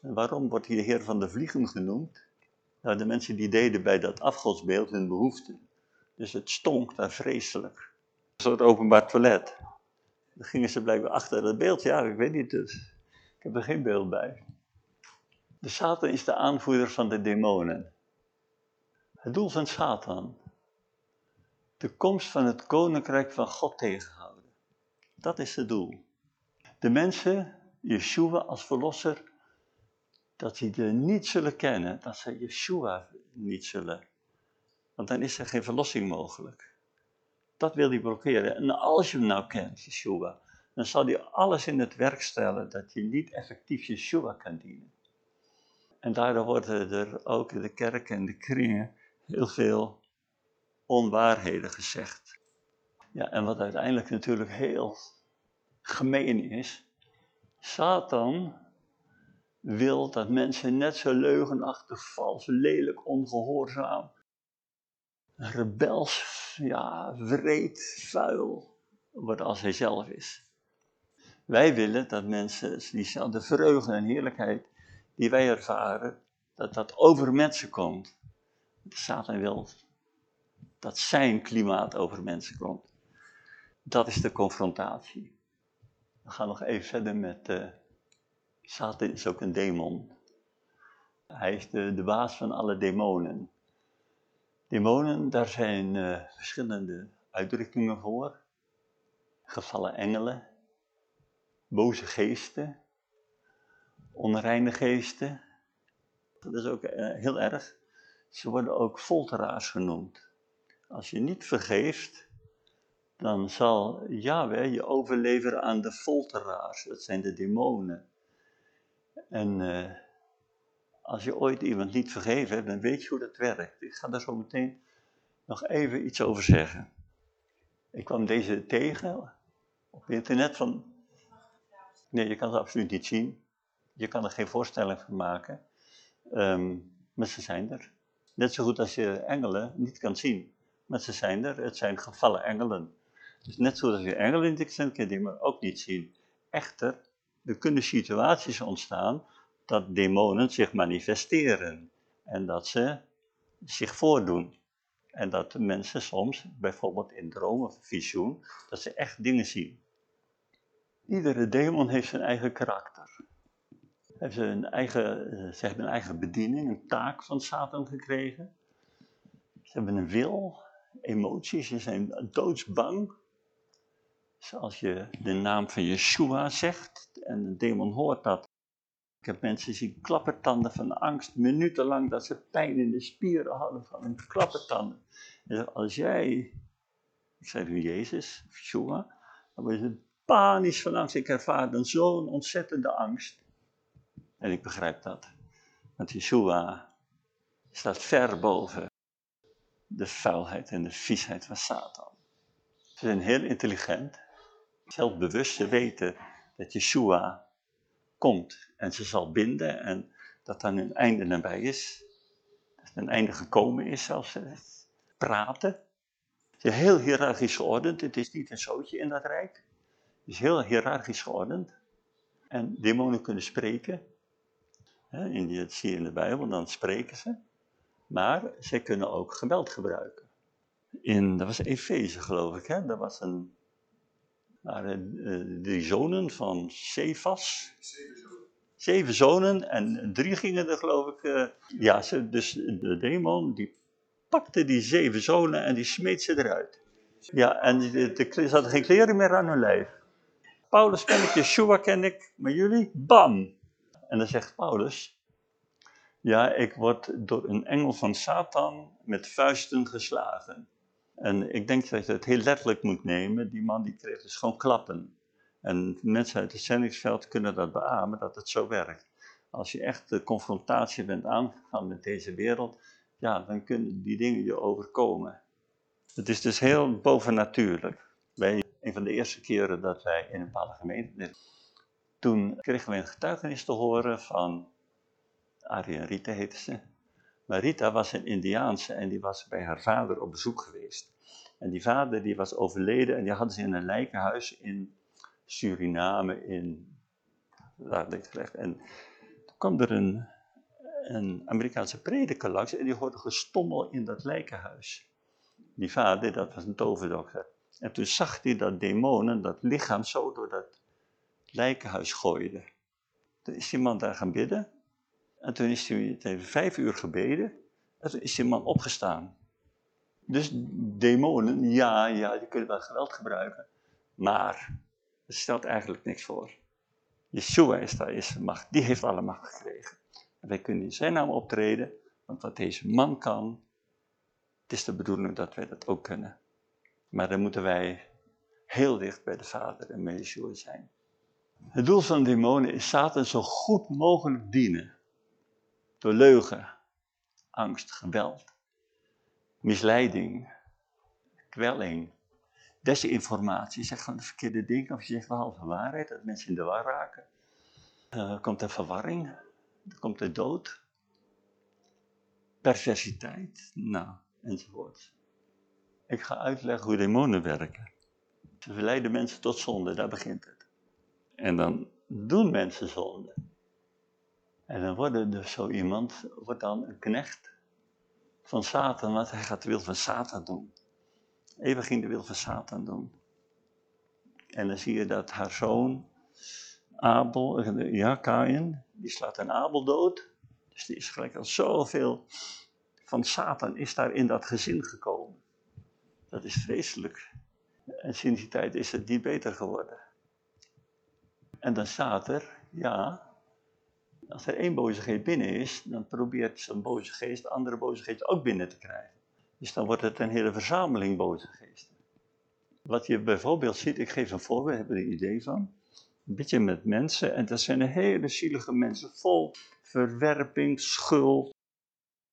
En waarom wordt hij de heer van de vliegen genoemd? Nou, de mensen die deden bij dat afgodsbeeld hun behoeften. Dus het stonk daar vreselijk. Een soort openbaar toilet. Dan gingen ze blijkbaar achter dat beeld. Ja, ik weet niet dus. Ik heb er geen beeld bij. De Satan is de aanvoerder van de demonen. Het doel van Satan. De komst van het koninkrijk van God tegenhouden. Dat is het doel. De mensen, Yeshua als verlosser, dat ze er niet zullen kennen, dat ze Yeshua niet zullen. Want dan is er geen verlossing mogelijk. Dat wil hij blokkeren. En als je hem nou kent, Yeshua, dan zal hij alles in het werk stellen dat je niet effectief Yeshua kan dienen. En daardoor worden er ook in de kerk en de kringen heel veel onwaarheden gezegd. Ja, en wat uiteindelijk natuurlijk heel gemeen is, Satan wil dat mensen net zo leugenachtig, vals, lelijk, ongehoorzaam, rebels, ja, wreed, vuil worden als hij zelf is. Wij willen dat mensen diezelfde vreugde en heerlijkheid die wij ervaren, dat dat over mensen komt. Satan wil dat zijn klimaat over mensen komt. Dat is de confrontatie. We gaan nog even verder met... Uh, Satan is ook een demon. Hij is de, baas van alle demonen. Demonen, daar zijn uh, verschillende uitdrukkingen voor. gevallen engelen, boze geesten, onreine geesten. Dat is ook eh, heel erg. Ze worden ook folteraars genoemd. Als je niet vergeeft, dan zal Yahweh je overleveren aan de folteraars. Dat zijn de demonen. En eh, als je ooit iemand niet vergeven hebt, dan weet je hoe dat werkt. Ik ga daar zo meteen nog even iets over zeggen. Ik kwam deze tegen op internet van... Nee, je kan ze absoluut niet zien. Je kan er geen voorstelling van maken. Ehm, maar ze zijn er. Net zo goed als je engelen niet kan zien. Maar ze zijn er. Het zijn gevallen engelen. Dus net zoals je engelen niet kan maar ook niet zien. Echter, er kunnen situaties ontstaan dat demonen zich manifesteren. En dat ze zich voordoen. En dat de mensen soms, bijvoorbeeld in droom of visioen, dat ze echt dingen zien. Iedere demon heeft zijn eigen karakter. Ze, een eigen, ze hebben een eigen bediening, een taak van Satan gekregen. Ze hebben een wil, emoties, ze zijn doodsbang. Zoals je de naam van Yeshua zegt en de demon hoort dat. Ik heb mensen zien klappertanden van angst, minutenlang dat ze pijn in de spieren hadden van hun klappertanden. En als jij, ik zei nu Jezus, Yeshua, dan word je panisch van angst. Ik ervaar dan zo'n ontzettende angst. En ik begrijp dat. Want Yeshua staat ver boven de vuilheid en de viesheid van Satan. Ze zijn heel intelligent, zelfbewust. Ze weten dat Yeshua komt en ze zal binden en dat dan een einde nabij is. Dat een einde gekomen is, zelfs ze praten. Het is heel hiërarchisch geordend. Het is niet een zootje in dat rijk. Het is heel hiërarchisch geordend. En demonen kunnen spreken. In die, dat zie je in de Bijbel, dan spreken ze. Maar ze kunnen ook geweld gebruiken. In, dat was Efeze geloof ik, hè? dat was een, waren uh, drie zonen van Cephas. Zeven zonen en drie gingen er geloof ik, uh, ja, ze, dus de demon die pakte die zeven zonen en die smeet ze eruit. Ja, en de, de, ze hadden geen kleren meer aan hun lijf. Paulus ken ik, Yeshua ken ik, maar jullie, bam, en dan zegt Paulus, ja, ik word door een engel van Satan met vuisten geslagen. En ik denk dat je het heel letterlijk moet nemen. Die man die kreeg dus gewoon klappen. En mensen uit het zendingsveld kunnen dat beamen, dat het zo werkt. Als je echt de confrontatie bent aangegaan met deze wereld, ja, dan kunnen die dingen je overkomen. Het is dus heel bovennatuurlijk. Bij een van de eerste keren dat wij in een bepaalde gemeente toen kregen we een getuigenis te horen van Arie en Rita heette ze. Maar Rita was een Indiaanse en die was bij haar vader op bezoek geweest. En die vader die was overleden en die hadden ze in een lijkenhuis in Suriname, in, daar gelegd. En toen kwam er een, een Amerikaanse prediker langs en die hoorde gestommel in dat lijkenhuis. Die vader, dat was een toverdokter. En toen zag hij dat demonen, dat lichaam zo door dat lijkenhuis gooide. Toen is die man daar gaan bidden. En toen is hij, het vijf uur gebeden. En toen is die man opgestaan. Dus demonen, ja, ja, die kunnen wel geweld gebruiken. Maar het stelt eigenlijk niks voor. Yeshua is daar, is macht. Die heeft alle macht gekregen. En wij kunnen in zijn naam optreden, want wat deze man kan, het is de bedoeling dat wij dat ook kunnen. Maar dan moeten wij heel dicht bij de Vader en bij Yeshua zijn. Het doel van demonen is Satan zo goed mogelijk dienen. Door leugen, angst, geweld, misleiding, kwelling, desinformatie. Je zegt gewoon de verkeerde dingen of je zegt behalve waarheid, dat mensen in de war raken. Uh, komt er verwarring, er komt er dood, perversiteit, nou, enzovoort. Ik ga uitleggen hoe demonen werken. Ze verleiden mensen tot zonde, daar begint het. En dan doen mensen zonde. En dan wordt dus zo iemand, wordt dan een knecht van Satan, want hij gaat de wil van Satan doen. Eva ging de wil van Satan doen. En dan zie je dat haar zoon, Abel, ja, Kain, die slaat een Abel dood. Dus die is gelijk al zoveel van Satan is daar in dat gezin gekomen. Dat is vreselijk. En sinds die tijd is het niet beter geworden. En dan staat er, ja, als er één boze geest binnen is, dan probeert zo'n boze geest de andere boze geest ook binnen te krijgen. Dus dan wordt het een hele verzameling boze geesten. Wat je bijvoorbeeld ziet, ik geef een voorbeeld, hebben er een idee van. Een beetje met mensen, en dat zijn hele zielige mensen, vol verwerping, schuld,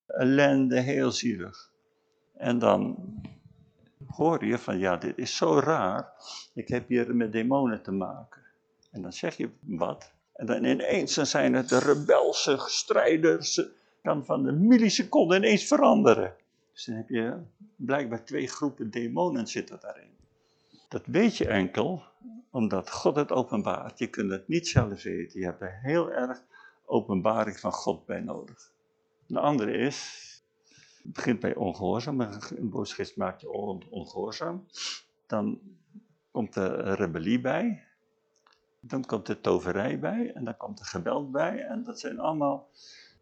ellende, heel zielig. En dan hoor je van, ja, dit is zo raar, ik heb hier met demonen te maken. En dan zeg je wat, en dan ineens zijn het de rebelse strijders, kan van de milliseconde ineens veranderen. Dus dan heb je blijkbaar twee groepen demonen zitten daarin. Dat weet je enkel omdat God het openbaart. Je kunt het niet zelf weten. Je hebt er heel erg openbaring van God bij nodig. De andere is, het begint bij ongehoorzaam. Een boosgeest maakt je ongehoorzaam. Dan komt de rebellie bij. Dan komt de toverij bij. En dan komt de geweld bij. En dat zijn allemaal...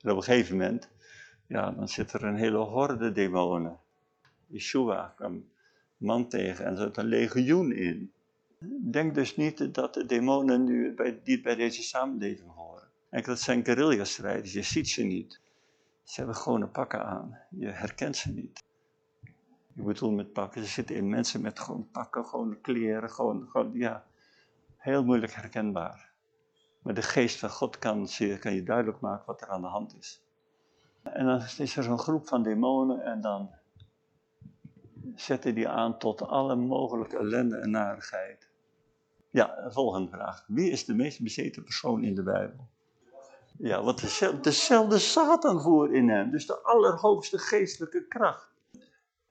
En op een gegeven moment, ja, dan zit er een hele horde demonen. Yeshua kwam een man tegen en er zat een legioen in. Denk dus niet dat de demonen nu bij, niet bij deze samenleving horen. En dat zijn guerrilla-strijders, je ziet ze niet. Ze hebben gewone pakken aan, je herkent ze niet. Ik bedoel met pakken, ze zitten in mensen met gewoon pakken, gewoon kleren, gewoon, gewoon ja, heel moeilijk herkenbaar. Maar de geest van God kan, kan je duidelijk maken wat er aan de hand is. En dan is er zo'n groep van demonen en dan zetten die aan tot alle mogelijke ellende en narigheid. Ja, volgende vraag. Wie is de meest bezeten persoon in de Bijbel? Ja, want dezelfde, Satan voer in hem, dus de allerhoogste geestelijke kracht.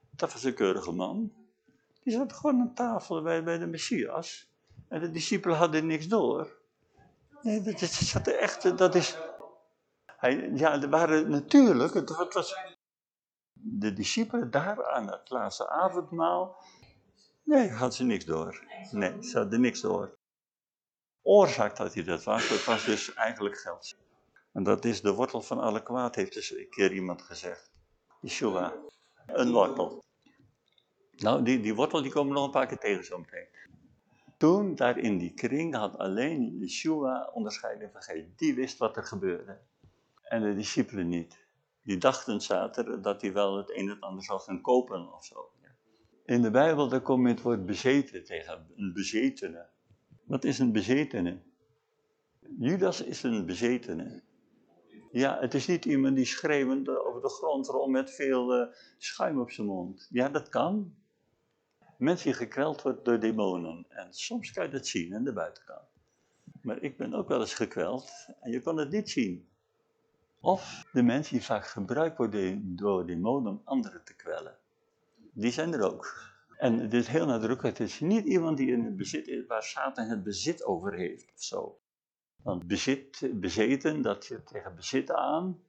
Dat was een keurige man. Die zat gewoon aan tafel bij de Messias. En de discipelen hadden niks door. Nee, dat, dat, echt, dat is... Hij, ja, er waren natuurlijk, het, was de discipelen daar aan het laatste avondmaal, nee, hadden ze niks door. Nee, ze hadden niks door. Oorzaak dat hij dat was, dat was dus eigenlijk geld. En dat is de wortel van alle kwaad, heeft dus een keer iemand gezegd. Yeshua, een wortel. Nou, die, die wortel die komen nog een paar keer tegen zo meteen. Toen, daar in die kring, had alleen Yeshua onderscheiding vergeten. Die wist wat er gebeurde. En de discipelen niet. Die dachten zater dat hij wel het een en ander zou gaan kopen of zo. In de Bijbel daar kom je het woord bezeten tegen, een bezetene. Wat is een bezetene? Judas is een bezetene. Ja, het is niet iemand die schreeuwend over de grond rond met veel uh, schuim op zijn mond. Ja, dat kan. Mensen die gekweld wordt door demonen. En soms kan je dat zien aan de buitenkant. Maar ik ben ook wel eens gekweld en je kon het niet zien. Of de mensen die vaak gebruikt worden door demonen om anderen te kwellen. Die zijn er ook. En het is heel nadrukkelijk, het is niet iemand die in het bezit is waar Satan het bezit over heeft of zo. Want bezit, bezeten, dat zit tegen bezit aan.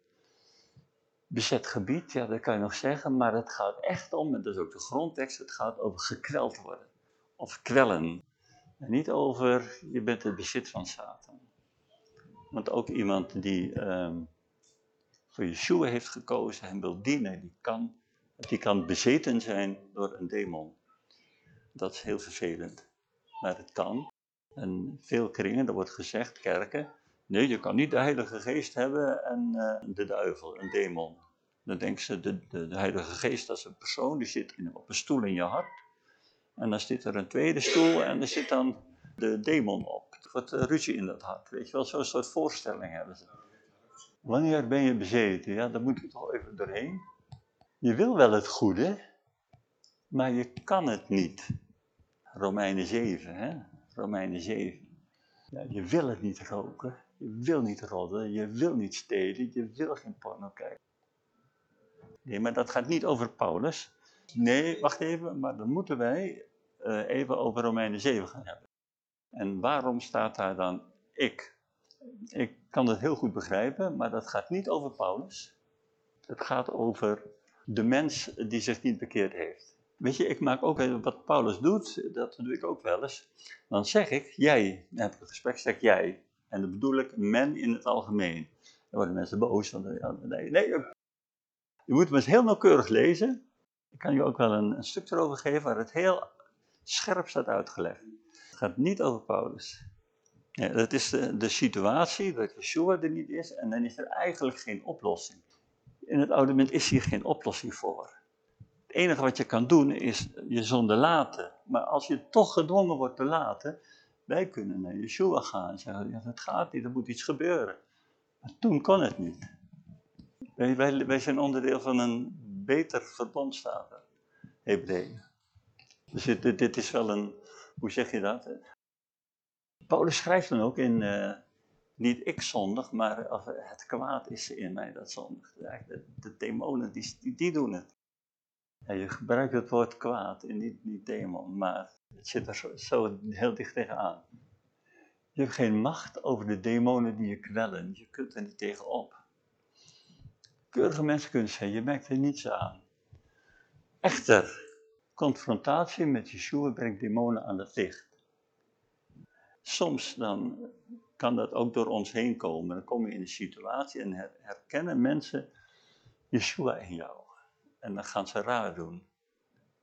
Bezet gebied, ja dat kan je nog zeggen, maar het gaat echt om, en dat is ook de grondtekst, het gaat over gekweld worden. Of kwellen. En niet over, je bent het bezit van Satan. Want ook iemand die um, voor Yeshua heeft gekozen en wil dienen, die kan, die kan bezeten zijn door een demon. Dat is heel vervelend. Maar het kan. En veel kringen, er wordt gezegd, kerken, nee, je kan niet de Heilige Geest hebben en uh, de duivel, een demon. Dan denken ze, de, de, Heilige Geest dat is een persoon, die zit in, op een stoel in je hart. En dan zit er een tweede stoel en er zit dan de demon op. Er wordt ruzie in dat hart, weet je wel, zo'n soort voorstelling hebben ze. Wanneer ben je bezeten? Ja, daar moet je toch even doorheen. Je wil wel het goede, maar je kan het niet. Romeinen 7, hè? Romeinen 7. Ja, je wil het niet roken, je wil niet rodden, je wil niet stelen, je wil geen porno kijken. Nee, maar dat gaat niet over Paulus. Nee, wacht even, maar dan moeten wij uh, even over Romeinen 7 gaan hebben. En waarom staat daar dan ik? Ik kan het heel goed begrijpen, maar dat gaat niet over Paulus. Het gaat over de mens die zich niet bekeerd heeft. Weet je, ik maak ook wat Paulus doet, dat doe ik ook wel eens. Dan zeg ik, jij, dan heb ik een gesprek, zeg jij. En dan bedoel ik men in het algemeen. Dan worden mensen boos. Want, nee, nee, je moet hem eens heel nauwkeurig lezen. Ik kan je ook wel een, stuk erover geven waar het heel Scherp staat uitgelegd. Het gaat niet over Paulus. Ja, dat is de, situatie dat Yeshua er niet is en dan is er eigenlijk geen oplossing. In het oude moment is hier geen oplossing voor. Het enige wat je kan doen is je zonde laten. Maar als je toch gedwongen wordt te laten, wij kunnen naar Yeshua gaan en zeggen, dat gaat niet, er moet iets gebeuren. Maar toen kon het niet. Wij, wij, zijn onderdeel van een beter verbond, staat er. Hebreeën. Dus dit, is wel een, hoe zeg je dat? Paulus schrijft dan ook in, uh, niet ik zondig, maar of het kwaad is in mij dat zondigt. De, de demonen, die, die, doen het. Je gebruikt het woord kwaad en niet, niet demon, maar het zit er zo, heel dicht tegenaan. Je hebt geen macht over de demonen die je kwellen. Je kunt er niet tegenop. Keurige mensen kunnen zeggen, je merkt er niets aan. Echter, confrontatie met Yeshua brengt demonen aan het licht. Soms dan kan dat ook door ons heen komen. Dan kom je in een situatie en herkennen mensen Yeshua in jou. En dan gaan ze raar doen.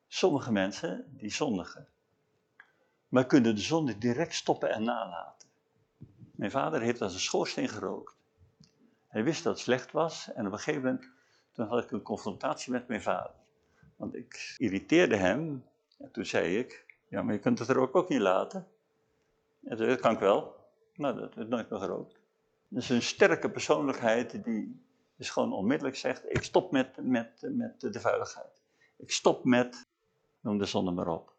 Sommige mensen, die zondigen. Maar kunnen de zonde direct stoppen en nalaten. Mijn vader heeft als een schoorsteen gerookt. Hij wist dat het slecht was en op een gegeven moment toen had ik een confrontatie met mijn vader. Want ik irriteerde hem en toen zei ik, ja maar je kunt het er ook, niet laten. En dat kan ik wel, maar dat is nooit meer gerookt. Dus een sterke persoonlijkheid die dus gewoon onmiddellijk zegt, ik stop met, met, met de vuiligheid. Ik stop met, noem de zonde maar op.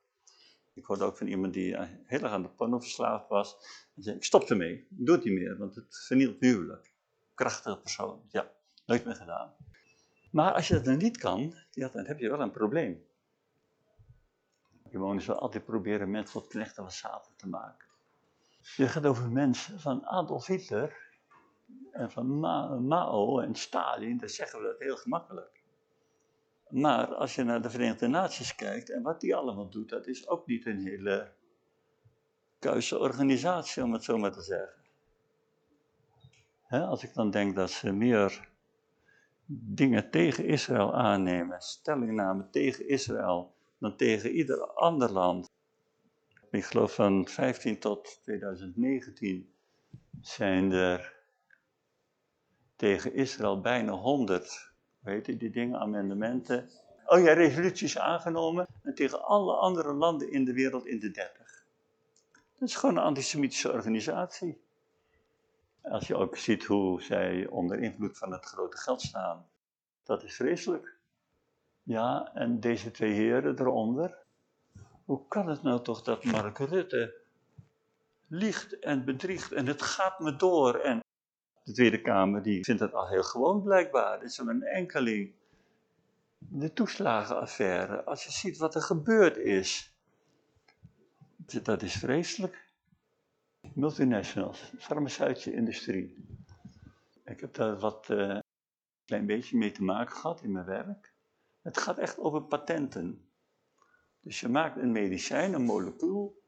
Ik hoorde ook van iemand die heel erg aan de porno verslaafd was. En zei, ik stop ermee, ik doe het niet meer, want het vernielt huwelijk. Krachtige persoon, ja, nooit meer gedaan. Maar als je dat dan niet kan, ja, dan heb je wel een probleem. Gewoon zal altijd proberen mensen tot knechten van Satan te maken. Je gaat over mensen van Adolf Hitler en van Mao en Stalin, dan zeggen we dat heel gemakkelijk. Maar als je naar de Verenigde Naties kijkt en wat die allemaal doet, dat is ook niet een hele kuise organisatie, om het zo maar te zeggen. als ik dan denk dat ze meer dingen tegen Israël aannemen, stellingnamen tegen Israël, dan tegen ieder ander land. Ik geloof van 15 tot 2019 zijn er tegen Israël bijna 100, weet je, die dingen, amendementen. Oh ja, resoluties aangenomen en tegen alle andere landen in de wereld in de 30. Dat is gewoon een antisemitische organisatie. Als je ook ziet hoe zij onder invloed van het grote geld staan, dat is vreselijk. Ja, en deze twee heren eronder. Hoe kan het nou toch dat Mark Rutte liegt en bedriegt en het gaat me door en de Tweede Kamer die vindt het al heel gewoon blijkbaar. Dit is een enkeling. De toeslagenaffaire, als je ziet wat er gebeurd is, dat is vreselijk. Multinationals, farmaceutische industrie. Ik heb daar wat uh, klein beetje mee te maken gehad in mijn werk. Het gaat echt over patenten. Dus je maakt een medicijn, een molecuul,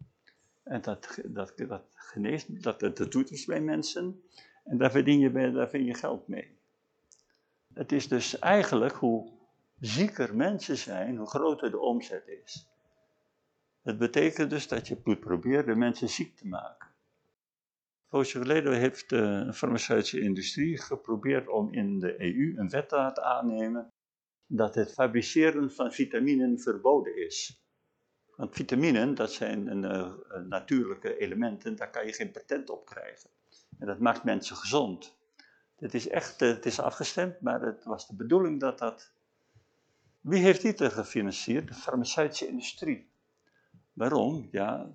en dat, dat, dat geneest, dat, dat doet iets bij mensen. En daar verdien je, daar verdien je geld mee. Het is dus eigenlijk hoe zieker mensen zijn, hoe groter de omzet is. Het betekent dus dat je moet proberen de mensen ziek te maken. Poosje geleden heeft de farmaceutische industrie geprobeerd om in de EU een wet te aannemen dat het fabriceren van vitaminen verboden is. Want vitaminen, dat zijn een, uh, natuurlijke elementen, daar kan je geen patent op krijgen. En dat maakt mensen gezond. Het is echt, het is afgestemd, maar het was de bedoeling dat dat... Wie heeft dit er gefinancierd? De farmaceutische industrie. Waarom? Ja,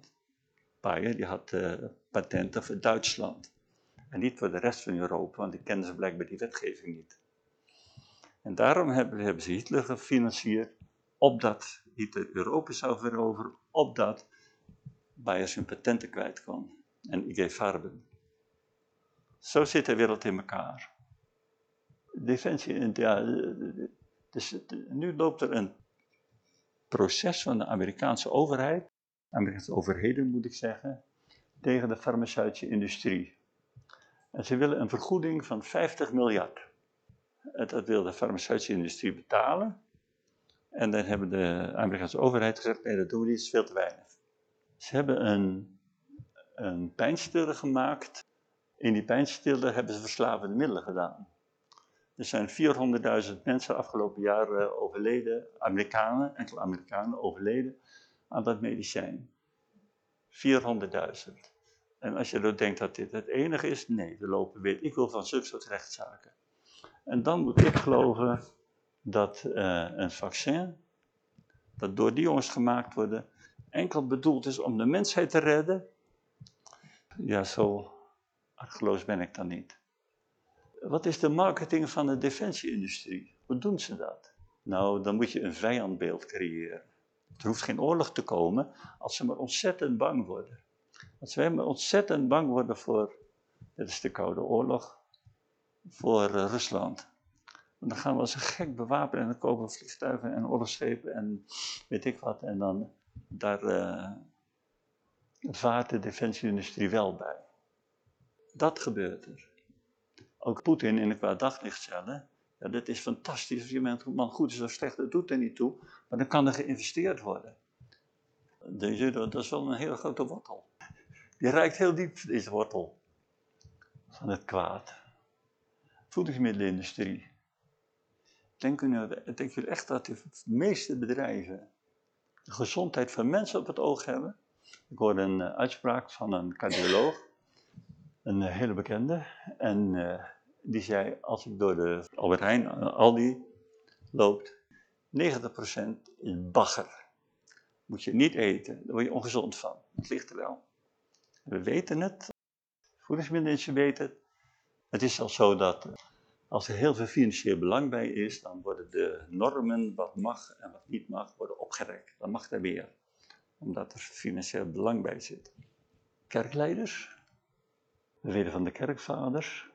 Bayer die had uh, patenten voor Duitsland. En niet voor de rest van Europa, want die kennen ze blijkbaar die wetgeving niet. En daarom hebben, hebben ze Hitler gefinancierd, opdat Hitler Europa zou veroveren, opdat Bayer zijn patenten kwijt kon. En IG Farben. Zo zit de wereld in elkaar. Defensie, ja, dus, nu loopt er een proces van de Amerikaanse overheid, Amerikaanse overheden moet ik zeggen, tegen de farmaceutische industrie. En ze willen een vergoeding van 50 miljard. Dat wil de farmaceutische industrie betalen. En dan hebben de Amerikaanse overheid gezegd, nee dat doen we niet, dat is veel te weinig. Ze hebben een, een pijnstiller gemaakt. In die pijnstiller hebben ze verslavende middelen gedaan. Er zijn 400.000 mensen afgelopen jaar eh, overleden, Amerikanen, enkele Amerikanen overleden aan dat medicijn. 400.000. En als je dan denkt dat dit het enige is, nee, er lopen weet ik wel van zulke soort rechtszaken. En dan moet ik geloven dat uh, een vaccin, dat door die jongens gemaakt worden, enkel bedoeld is om de mensheid te redden. Ja, zo argeloos ben ik dan niet. Wat is de marketing van de defensieindustrie? Hoe doen ze dat? Nou, dan moet je een vijandbeeld creëren. Er hoeft geen oorlog te komen als ze maar ontzettend bang worden. Als wij maar ontzettend bang worden voor, dit is de Koude Oorlog, voor uh, Rusland. dan gaan we als een gek bewapenen en dan kopen vliegtuigen en oorlogsschepen en weet ik wat. En dan daar uh, vaart de defensieindustrie wel bij. Dat gebeurt er. Ook Poetin in de kwaad daglicht stellen. Ja, dat is fantastisch als je man goed is of slecht, dat doet er niet toe. Maar dan kan er geïnvesteerd worden. Deze, dat is wel een hele grote wortel. Die reikt heel diep, deze wortel. Van het kwaad. Voedingsmiddelenindustrie. Denken jullie, denken jullie echt dat de meeste bedrijven de gezondheid van mensen op het oog hebben? Ik hoorde een uh, uitspraak van een cardioloog, een uh, hele bekende. En uh, die zei, als ik door de Albert Heijn, Aldi loopt, 90% is bagger. Moet je niet eten, daar word je ongezond van. Het ligt er wel. We weten het, voedingsmiddelindustrie weet het. Het is zelfs zo dat als er heel veel financieel belang bij is, dan worden de normen wat mag en wat niet mag, worden opgerekt. Dan mag er weer, omdat er financieel belang bij zit. Kerkleiders, we weten van de kerkvaders,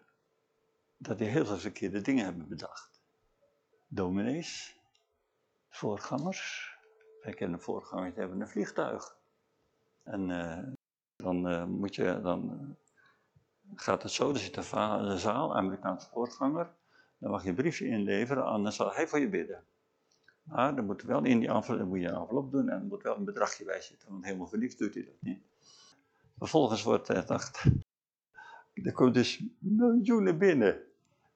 dat die heel veel verkeerde dingen hebben bedacht. Dominees, voorgangers, wij kennen voorgangers, die hebben een vliegtuig. En uh, dan uh, moet je, dan gaat het zo, er zit een zaal, Amerikaanse voorganger. Dan mag je een briefje inleveren, anders zal hij voor je bidden. Maar dan moet wel in die envelop, moet je een envelop doen en er moet wel een bedragje bij zitten, want helemaal niks doet hij dat niet. Vervolgens wordt het dacht, er komt dus miljoenen binnen.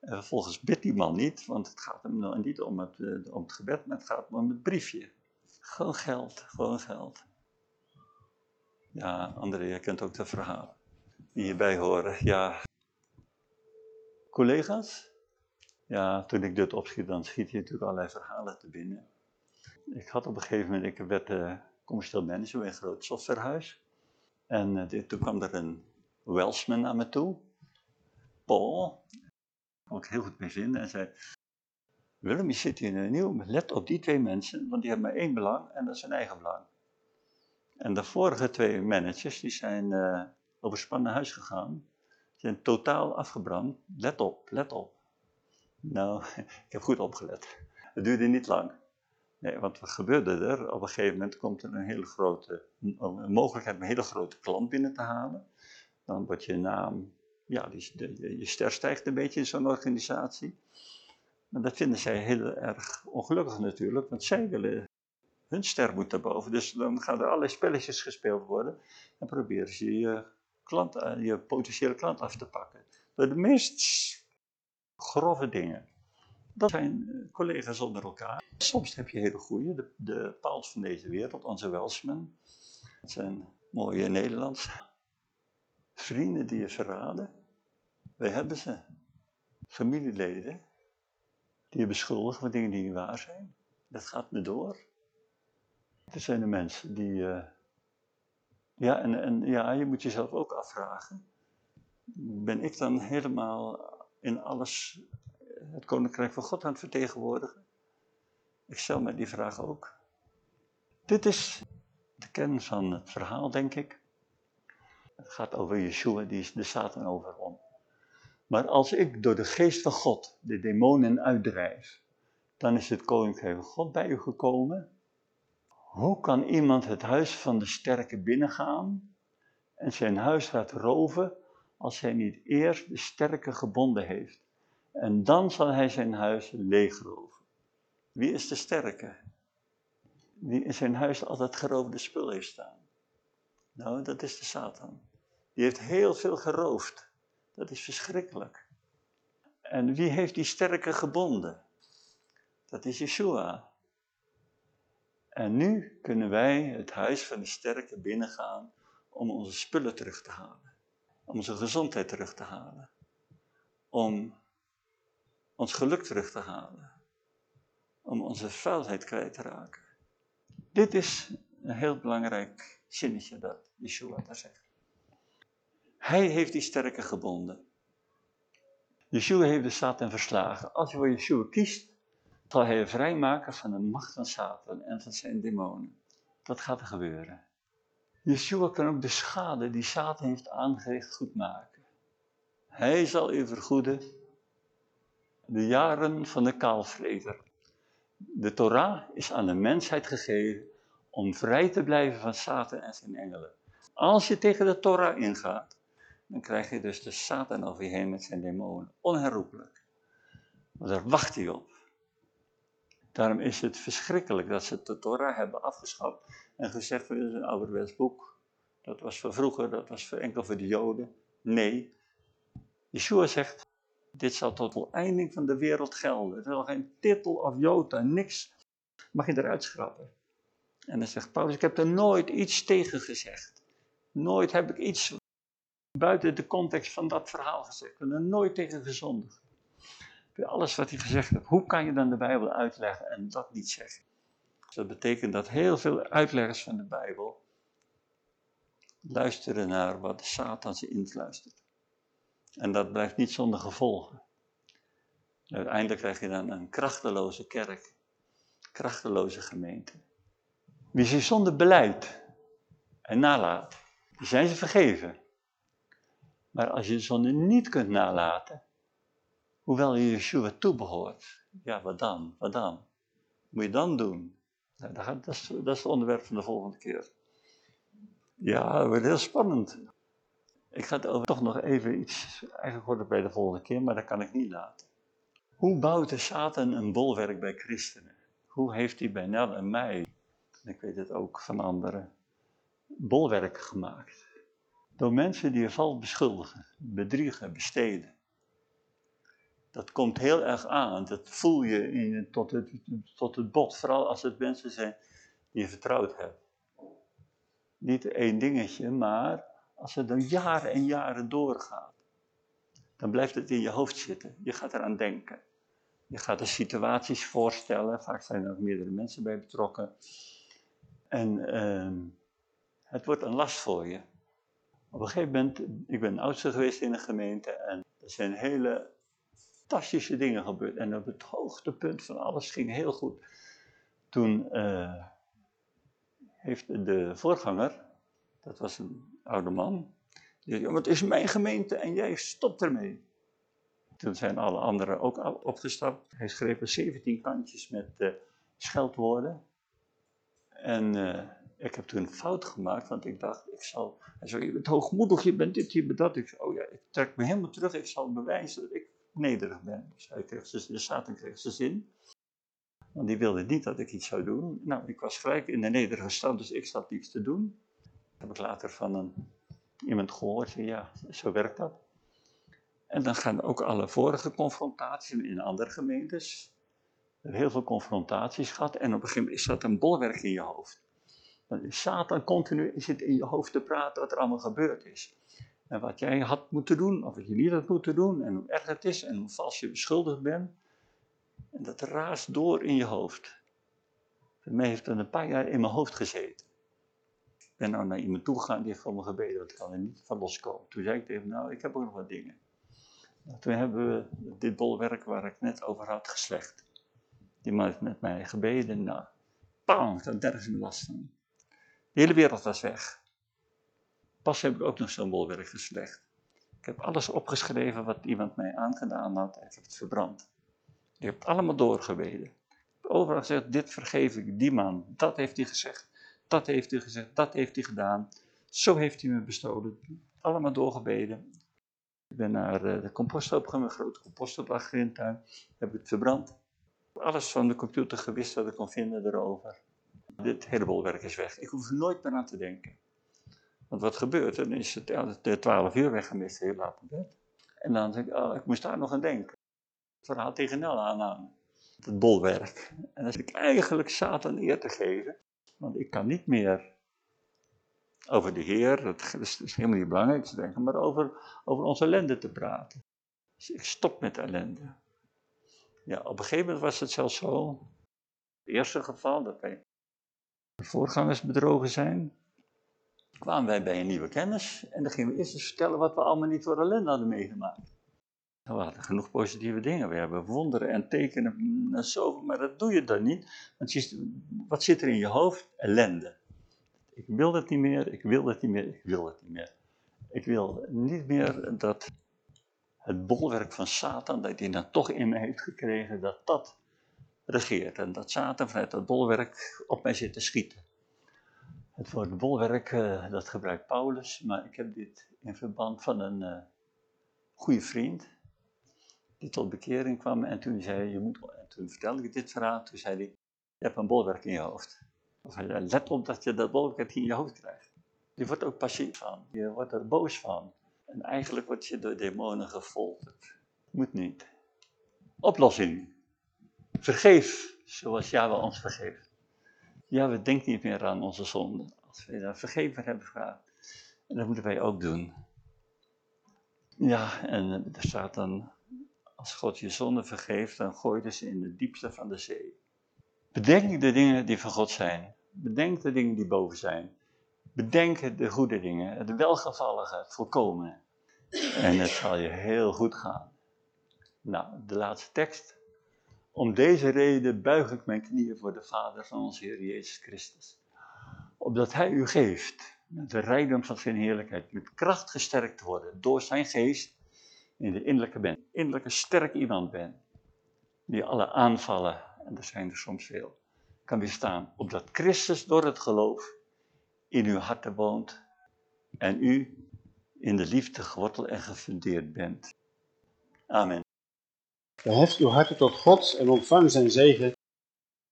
En vervolgens bidt die man niet, want het gaat hem niet om het, om het gebed, maar het gaat om het briefje. Gewoon geld, gewoon geld. Ja, André, je kent ook de verhalen die hierbij horen. Ja, collega's? Ja, toen ik dit opschiet, dan schiet je natuurlijk allerlei verhalen te binnen. Ik had op een gegeven moment, ik werd uh, commercieel manager bij een groot softwarehuis. En dit, toen kwam er een Welsman naar me toe, Paul, ik heel goed mee vinden, en zei, Willem, je zit hier in een nieuw, let op die twee mensen, want die hebben maar één belang en dat is hun eigen belang. En de vorige twee managers, die zijn uh, overspannen naar huis gegaan, zijn totaal afgebrand. Let op, let op. Nou, [LAUGHS] ik heb goed opgelet. Het duurde niet lang. Nee, want wat gebeurde er? Op een gegeven moment komt er een hele grote, een mogelijkheid om een hele grote klant binnen te halen. Dan wordt je naam, ja, die, je ster stijgt een beetje in zo'n organisatie. Maar dat vinden zij heel erg ongelukkig natuurlijk, want zij willen, hun ster moet daarboven. Dus dan gaan er allerlei spelletjes gespeeld worden en proberen ze je, klant, eh, je potentiële klant af te pakken. De meest grove dingen. Dat zijn collega's onder elkaar. Soms heb je hele goede, de, de paals van deze wereld, onze Welsmen. Dat zijn mooie Nederlands. Vrienden die je verraden. Wij hebben ze. Familieleden die je beschuldigen van dingen die niet waar zijn. Dat gaat me door. Er zijn de mensen die. Uh, ja, en, en ja, je moet jezelf ook afvragen. Ben ik dan helemaal in alles het koninkrijk van God aan het vertegenwoordigen? Ik stel me die vraag ook. Dit is de kern van het verhaal, denk ik. Het gaat over Yeshua, die is de Satan overwon. Maar als ik door de geest van God de demonen uitdrijf, dan is het koninkrijk van God bij u gekomen. Hoe kan iemand het huis van de sterke binnengaan en zijn huis laten roven als hij niet eerst de sterke gebonden heeft? En dan zal hij zijn huis leegroven. Wie is de sterke? die in zijn huis altijd geroofde spul heeft staan? Nou, dat is de Satan. Die heeft heel veel geroofd. Dat is verschrikkelijk. En wie heeft die sterke gebonden? Dat is Yeshua. En nu kunnen wij het huis van de sterke binnengaan om onze spullen terug te halen. Om onze gezondheid terug te halen. Om ons geluk terug te halen. Om onze vuilheid kwijt te raken. Dit is een heel belangrijk zinnetje dat Yeshua daar zegt. Hij heeft die sterke gebonden. Yeshua heeft de Satan verslagen. Als je voor Yeshua kiest, zal hij je vrijmaken van de macht van Satan en van zijn demonen. Dat gaat er gebeuren. Yeshua kan ook de schade die Satan heeft aangericht goed maken. Hij zal u vergoeden de jaren van de kaalvreter. De Torah is aan de mensheid gegeven om vrij te blijven van Satan en zijn engelen. Als je tegen de Torah ingaat, dan krijg je dus de Satan over je heen met zijn demonen. Onherroepelijk. Want daar wacht hij op. Daarom is het verschrikkelijk dat ze de Torah hebben afgeschaft en gezegd, dit is een ouderwets boek. Dat was voor vroeger, dat was enkel voor de Joden. Nee. Yeshua zegt, dit zal tot voleinding van de wereld gelden. Er zal geen titel of jota, niks mag je eruit schrappen. En dan zegt Paulus, ik heb er nooit iets tegen gezegd. Nooit heb ik iets buiten de context van dat verhaal gezegd. Er nooit tegen gezondigd. Alles wat hij gezegd heeft, hoe kan je dan de Bijbel uitleggen en dat niet zeggen? Dat betekent dat heel veel uitleggers van de Bijbel luisteren naar wat Satan ze influistert. En dat blijft niet zonder gevolgen. Uiteindelijk krijg je dan een krachteloze kerk, krachteloze gemeente. Wie ze zonder beleid en nalaat, zijn ze vergeven. Maar als je de zonde niet kunt nalaten, hoewel je Yeshua toebehoort, ja, wat dan? Wat dan? moet je dan doen? Nou, dat, is, dat is het onderwerp van de volgende keer. Ja, het wordt heel spannend. Ik ga het over toch nog even iets, eigenlijk het bij de volgende keer, maar dat kan ik niet laten. Hoe bouwt de Satan een bolwerk bij christenen? Hoe heeft hij bij Nel en mij, en ik weet het ook van anderen, bolwerk gemaakt? Door mensen die je valt beschuldigen, bedriegen, besteden. Dat komt heel erg aan, dat voel je in, tot, het, tot het bot, vooral als het mensen zijn die je vertrouwd hebt. Niet één dingetje, maar als het dan jaren en jaren doorgaat, dan blijft het in je hoofd zitten. Je gaat eraan denken. Je gaat de situaties voorstellen, vaak zijn er meerdere mensen bij betrokken. En ehm, het wordt een last voor je. Op een gegeven moment, ik ben oudste geweest in een gemeente en er zijn hele fantastische dingen gebeurd. En op het hoogtepunt van alles ging heel goed. Toen uh, heeft de voorganger, dat was een oude man, die zei, het is mijn gemeente en jij stopt ermee. Toen zijn alle anderen ook opgestapt. Hij schreef er 17 kantjes met uh, scheldwoorden. En uh, ik heb toen een fout gemaakt, want ik dacht, ik zal... Hij zei, je bent hoogmoedig, je bent dit, je bent dat. Ik zei, oh ja, ik trek me helemaal terug, ik zal bewijzen dat ik nederig ben. Hij kreeg ze, de Satan kreeg ze zin. Want die wilde niet dat ik iets zou doen. Nou, ik was gelijk in de nederige stand, dus ik zat niets te doen. heb ik later van een, iemand gehoord, ja, zo werkt dat. En dan gaan ook alle vorige confrontaties in andere gemeentes. Heel veel confrontaties gehad en op een gegeven moment is dat een bolwerk in je hoofd. Dan is Satan continu zit in je hoofd te praten wat er allemaal gebeurd is. En wat jij had moeten doen, of wat je niet had moeten doen, en hoe erg het is, en hoe vals je beschuldigd bent. En dat raast door in je hoofd. Voor mij heeft het een paar jaar in mijn hoofd gezeten. Ik ben nou naar iemand toegegaan, die heeft voor me gebeden, dat kan er niet van loskomen. Toen zei ik tegen hem, nou, ik heb ook nog wat dingen. Nou, toen hebben we dit bolwerk waar ik net over had geslecht. Die man heeft met mij gebeden, nou, ik had nergens meer last van. De hele wereld was weg. Pas heb ik ook nog zo'n bolwerk geslecht. Ik heb alles opgeschreven wat iemand mij aangedaan had en ik heb het verbrand. Ik heb het allemaal doorgebeden. Overal gezegd, dit vergeef ik die man. Dat heeft hij gezegd. Dat heeft hij gezegd. Dat heeft hij gedaan. Zo heeft hij me bestolen. Allemaal doorgebeden. Ik ben naar eh, de composthoop gegaan, een grote composthoop achter in de tuin. Heb het verbrand. Alles van de computer gewist wat ik kon vinden erover. Dit hele bolwerk is weg. Ik hoef er nooit meer aan te denken. Want wat gebeurt er? Dan is het de 12 uur weggemist, heel laat op bed. En dan denk ik, oh, ik moest daar nog aan denken. Het verhaal tegen Nel aanhangen. Het bolwerk. En dan zit ik eigenlijk Satan eer te geven. Want ik kan niet meer over de Heer, dat is, is helemaal niet belangrijk te denken, maar over, over onze ellende te praten. Dus ik stop met ellende. Ja, op een gegeven moment was het zelfs zo, het eerste geval, dat wij voorgangers bedrogen zijn, kwamen wij bij een nieuwe kennis en dan gingen we eerst eens vertellen wat we allemaal niet voor ellende hadden meegemaakt. Nou, we hadden genoeg positieve dingen, we hebben wonderen en tekenen en zo, maar dat doe je dan niet. Want je, wat zit er in je hoofd? Ellende. Ik wil het niet meer, ik wil het niet meer, ik wil het niet meer. Ik wil niet meer dat het bolwerk van Satan, dat hij dan toch in me heeft gekregen, dat dat regeert. En dat Satan vanuit dat bolwerk op mij zit te schieten. Het woord bolwerk, uh, dat gebruikt Paulus, maar ik heb dit in verband van een uh, goede vriend, die tot bekering kwam en toen zei je moet, en toen vertelde ik dit verhaal, toen zei hij, je hebt een bolwerk in je hoofd. Of let op dat je dat bolwerk in je hoofd krijgt. Je wordt ook passief van, je wordt er boos van. En eigenlijk word je door demonen gefolterd. Moet niet. Oplossing. Vergeef zoals Yahweh ons vergeeft. we denkt niet meer aan onze zonde. Als we daar vergeven hebben gevraagd. En dat moeten wij ook doen. Ja, en er staat dan, als God je zonde vergeeft, dan gooi je ze in de diepste van de zee. Bedenk de dingen die van God zijn. Bedenk de dingen die boven zijn. Bedenk de goede dingen, het welgevallige, het volkomen. En het zal je heel goed gaan. Nou, de laatste tekst. Om deze reden buig ik mijn knieën voor de Vader van onze Heer Jezus Christus. Opdat Hij u geeft, met de rijkdom van zijn heerlijkheid, met kracht gesterkt te worden door zijn geest in de innerlijke ben. Innerlijke sterk iemand bent, die alle aanvallen, en er zijn er soms veel, kan weerstaan. Opdat Christus door het geloof in uw harten woont en u in de liefde geworteld en gefundeerd bent. Amen. Verheft uw harten tot God en ontvang zijn zegen,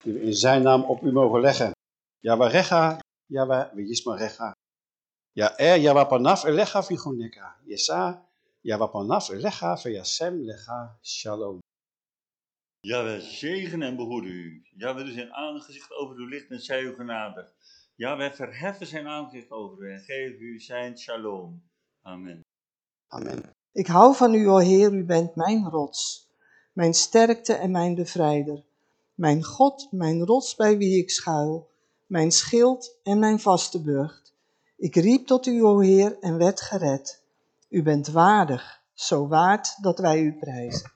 die we in zijn naam op u mogen leggen. Yawarecha, Yawa, Recha. Ja er, Yawapanaf, Elecha, Vigoneka. Yesa, Yawapanaf, Elecha, Veyasem, Lecha, Shalom. Zegenen en behoeden u. Ja, we doen zijn aangezicht over uw licht en zij u genade. Ja, wij verheffen zijn aangezicht over u en geven u zijn shalom. Amen. Amen. Ik hou van u, o Heer, u bent mijn rots, mijn sterkte en mijn bevrijder. Mijn God, mijn rots bij wie ik schuil, mijn schild en mijn vaste burcht. Ik riep tot u, o Heer, en werd gered. U bent waardig, zo waard dat wij u prijzen.